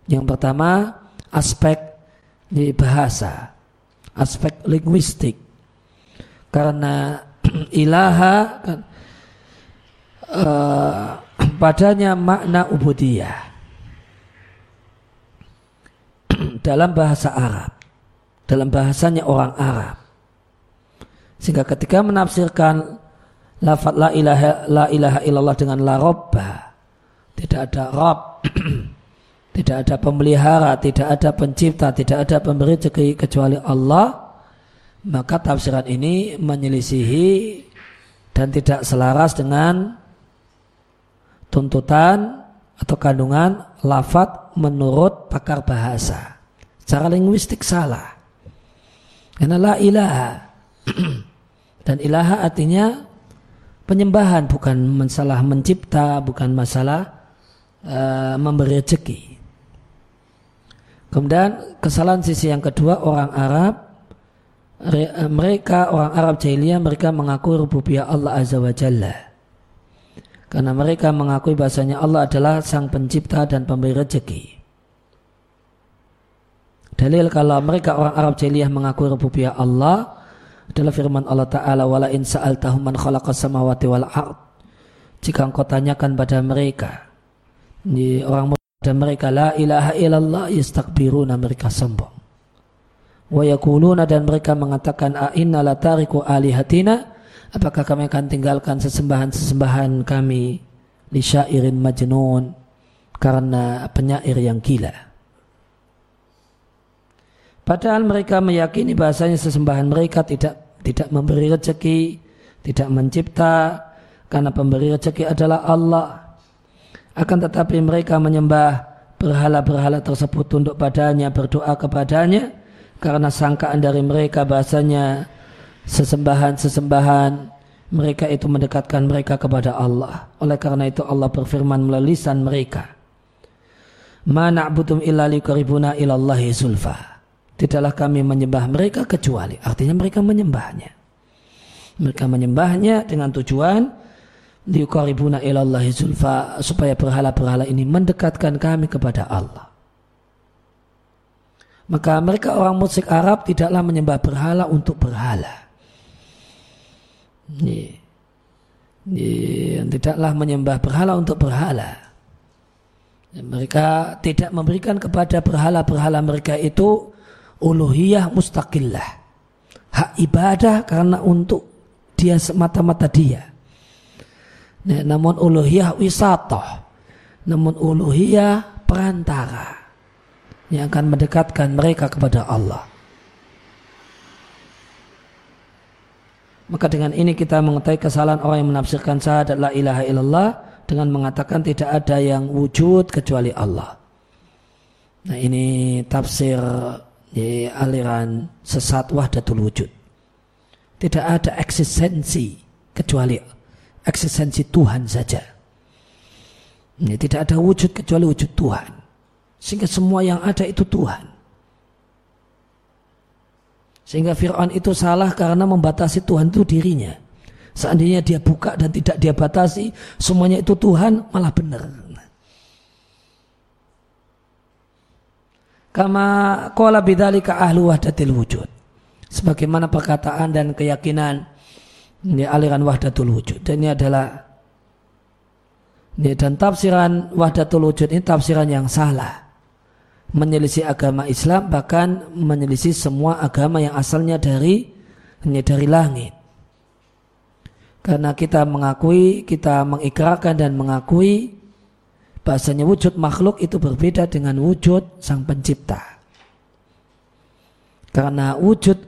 Yang pertama, aspek di bahasa, aspek linguistik. Karena ilaha kan, uh, padanya makna ubudiyah dalam bahasa Arab, dalam bahasanya orang Arab. Sehingga ketika menafsirkan lafaz la ilaha la ilaha illallah dengan la robba, tidak ada rob Tidak ada pemelihara, tidak ada pencipta, tidak ada pemberi rezeki kecuali Allah. Maka tafsiran ini menyelisihi dan tidak selaras dengan tuntutan atau kandungan lafat menurut pakar bahasa. Secara linguistik salah. Karena la ilaha. Dan ilaha artinya penyembahan bukan masalah mencipta, bukan masalah uh, memberi rezeki. Kemudian kesalahan sisi yang kedua orang Arab mereka orang Arab jahiliyah mereka mengaku rububiyah Allah Azza wa Jalla. Karena mereka mengakui bahasanya Allah adalah sang pencipta dan pemberi rezeki. Dalil kalau mereka orang Arab jahiliyah mengaku rububiyah Allah adalah firman Allah Ta'ala wala in sa'altahum man khalaqas samawati wal ard. Jika engkau tanyakan pada mereka, ini orang dan mereka la ilaha illallah yastakbiruna mereka sombong wa yakuluna dan mereka mengatakan a inna la tariku alihatina apakah kami akan tinggalkan sesembahan-sesembahan kami li syairin majnun karena penyair yang gila? Padahal mereka meyakini bahasanya sesembahan mereka tidak tidak memberi rezeki tidak mencipta karena pemberi rezeki adalah Allah. Akan tetapi mereka menyembah berhala-berhala tersebut tunduk padanya, berdoa kepadanya karena sangkaan dari mereka bahasanya sesembahan-sesembahan mereka itu mendekatkan mereka kepada Allah. Oleh karena itu Allah berfirman melalui lisan mereka. Ma na'budum illa liqaribuna ilallahi zulfa. Tidaklah kami menyembah mereka kecuali artinya mereka menyembahnya. Mereka menyembahnya dengan tujuan liukaribuna ilallahi zulfa supaya berhala-berhala ini mendekatkan kami kepada Allah. Maka mereka orang musyrik Arab tidaklah menyembah berhala untuk berhala. Ini, ini, tidaklah menyembah berhala untuk berhala. Mereka tidak memberikan kepada berhala-berhala mereka itu uluhiyah mustaqillah. Hak ibadah karena untuk dia semata-mata dia. Nah, namun uluhiyah wisatoh. Namun uluhiyah perantara yang akan mendekatkan mereka kepada Allah. Maka dengan ini kita mengetahui kesalahan orang yang menafsirkan syahadat la ilaha illallah dengan mengatakan tidak ada yang wujud kecuali Allah. Nah ini tafsir ya, aliran sesat wahdatul wujud. Tidak ada eksistensi kecuali eksistensi Tuhan saja. Ini tidak ada wujud kecuali wujud Tuhan. Sehingga semua yang ada itu Tuhan. Sehingga Fir'aun itu salah karena membatasi Tuhan itu dirinya. Seandainya dia buka dan tidak dia batasi, semuanya itu Tuhan malah benar. Kama qala bidzalika ahlu wahdatil wujud. Sebagaimana perkataan dan keyakinan ini aliran wahdatul wujud. Dan ini adalah ini dan tafsiran wahdatul wujud ini tafsiran yang salah menyelisih agama Islam bahkan menyelisih semua agama yang asalnya dari hanya dari langit. Karena kita mengakui, kita mengikrarkan dan mengakui bahasanya wujud makhluk itu berbeda dengan wujud sang pencipta. Karena wujud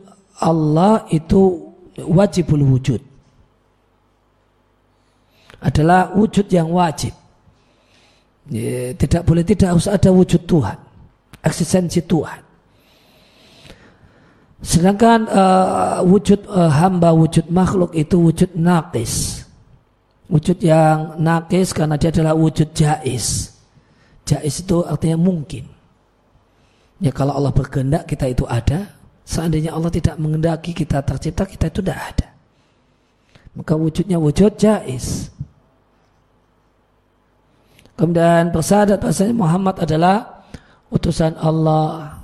Allah itu wajibul wujud. Adalah wujud yang wajib. Ya, tidak boleh tidak harus ada wujud Tuhan eksistensi Tuhan. Sedangkan uh, wujud uh, hamba, wujud makhluk itu wujud nakis. Wujud yang nakis karena dia adalah wujud jais. Jais itu artinya mungkin. Ya kalau Allah berkehendak kita itu ada. Seandainya Allah tidak mengendaki kita tercipta kita itu tidak ada. Maka wujudnya wujud jais. Kemudian bersahadat bahasanya Muhammad adalah utusan Allah.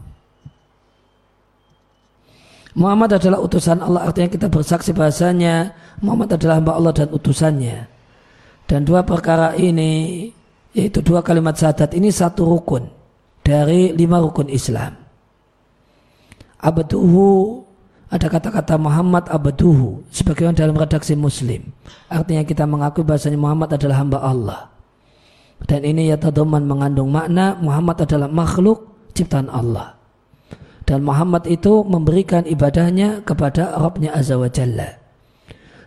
Muhammad adalah utusan Allah artinya kita bersaksi bahasanya Muhammad adalah hamba Allah dan utusannya. Dan dua perkara ini yaitu dua kalimat syahadat ini satu rukun dari lima rukun Islam. Abduhu ada kata-kata Muhammad abduhu sebagaimana dalam redaksi Muslim. Artinya kita mengakui bahasanya Muhammad adalah hamba Allah. Dan ini ya tadoman mengandung makna Muhammad adalah makhluk ciptaan Allah. Dan Muhammad itu memberikan ibadahnya kepada Rabbnya Azza wa Jalla.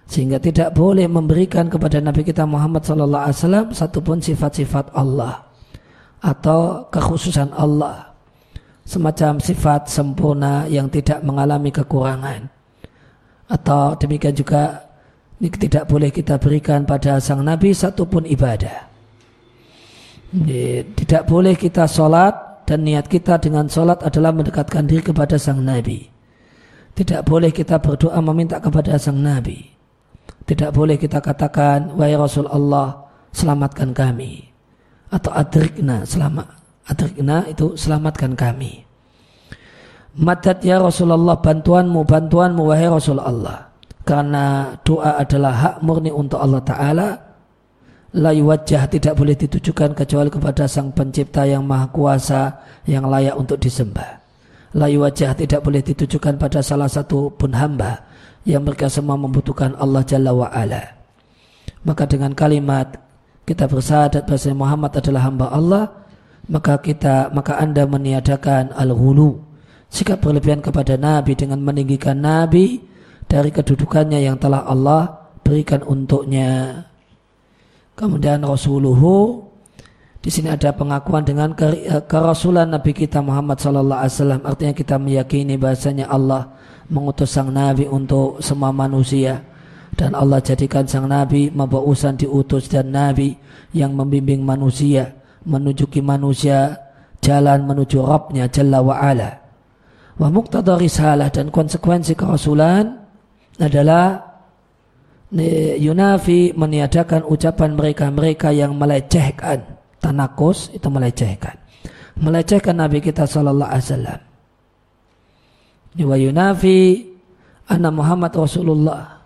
Sehingga tidak boleh memberikan kepada Nabi kita Muhammad Sallallahu Alaihi Wasallam satupun sifat-sifat Allah atau kekhususan Allah semacam sifat sempurna yang tidak mengalami kekurangan atau demikian juga tidak boleh kita berikan pada sang Nabi satupun ibadah tidak boleh kita sholat dan niat kita dengan sholat adalah mendekatkan diri kepada sang Nabi. Tidak boleh kita berdoa meminta kepada sang Nabi. Tidak boleh kita katakan, Wahai Rasul Allah, selamatkan kami. Atau adrikna, selamat. Adrikna itu selamatkan kami. Madad ya Rasulullah, bantuanmu, bantuanmu, wahai Rasul Allah. Karena doa adalah hak murni untuk Allah Ta'ala layu wajah tidak boleh ditujukan kecuali kepada sang pencipta yang maha kuasa yang layak untuk disembah. Layu wajah tidak boleh ditujukan pada salah satu pun hamba yang mereka semua membutuhkan Allah Jalla wa'ala. Maka dengan kalimat kita bersahadat bahasa Muhammad adalah hamba Allah, maka kita maka Anda meniadakan al-hulu, sikap berlebihan kepada Nabi dengan meninggikan Nabi dari kedudukannya yang telah Allah berikan untuknya. Kemudian Rasuluhu di sini ada pengakuan dengan eh, kerasulan Nabi kita Muhammad Sallallahu Alaihi Wasallam. Artinya kita meyakini bahasanya Allah mengutus sang Nabi untuk semua manusia dan Allah jadikan sang Nabi membawa usan diutus dan Nabi yang membimbing manusia menujuki manusia jalan menuju Rabbnya Jalla wa Ala. Wa muqtada dan konsekuensi kerasulan adalah Yunafi meniadakan ucapan mereka-mereka yang melecehkan. Tanakus itu melecehkan. Melecehkan Nabi kita Shallallahu Alaihi Wasallam. Wa yunafi anna Muhammad Rasulullah.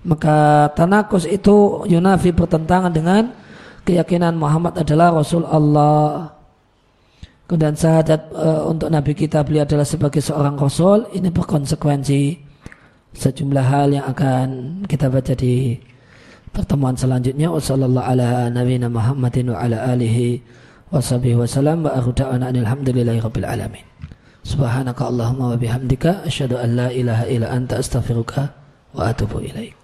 Maka tanakus itu yunafi bertentangan dengan keyakinan Muhammad adalah Rasul Allah. Kemudian syahadat e, untuk Nabi kita beliau adalah sebagai seorang Rasul. Ini berkonsekuensi sejumlah hal yang akan kita baca di pertemuan selanjutnya. Wasallallahu ala nabiyina Muhammadin subhanaka allahumma wa bihamdika asyhadu an la ilaha illa anta astaghfiruka wa atubu ilaik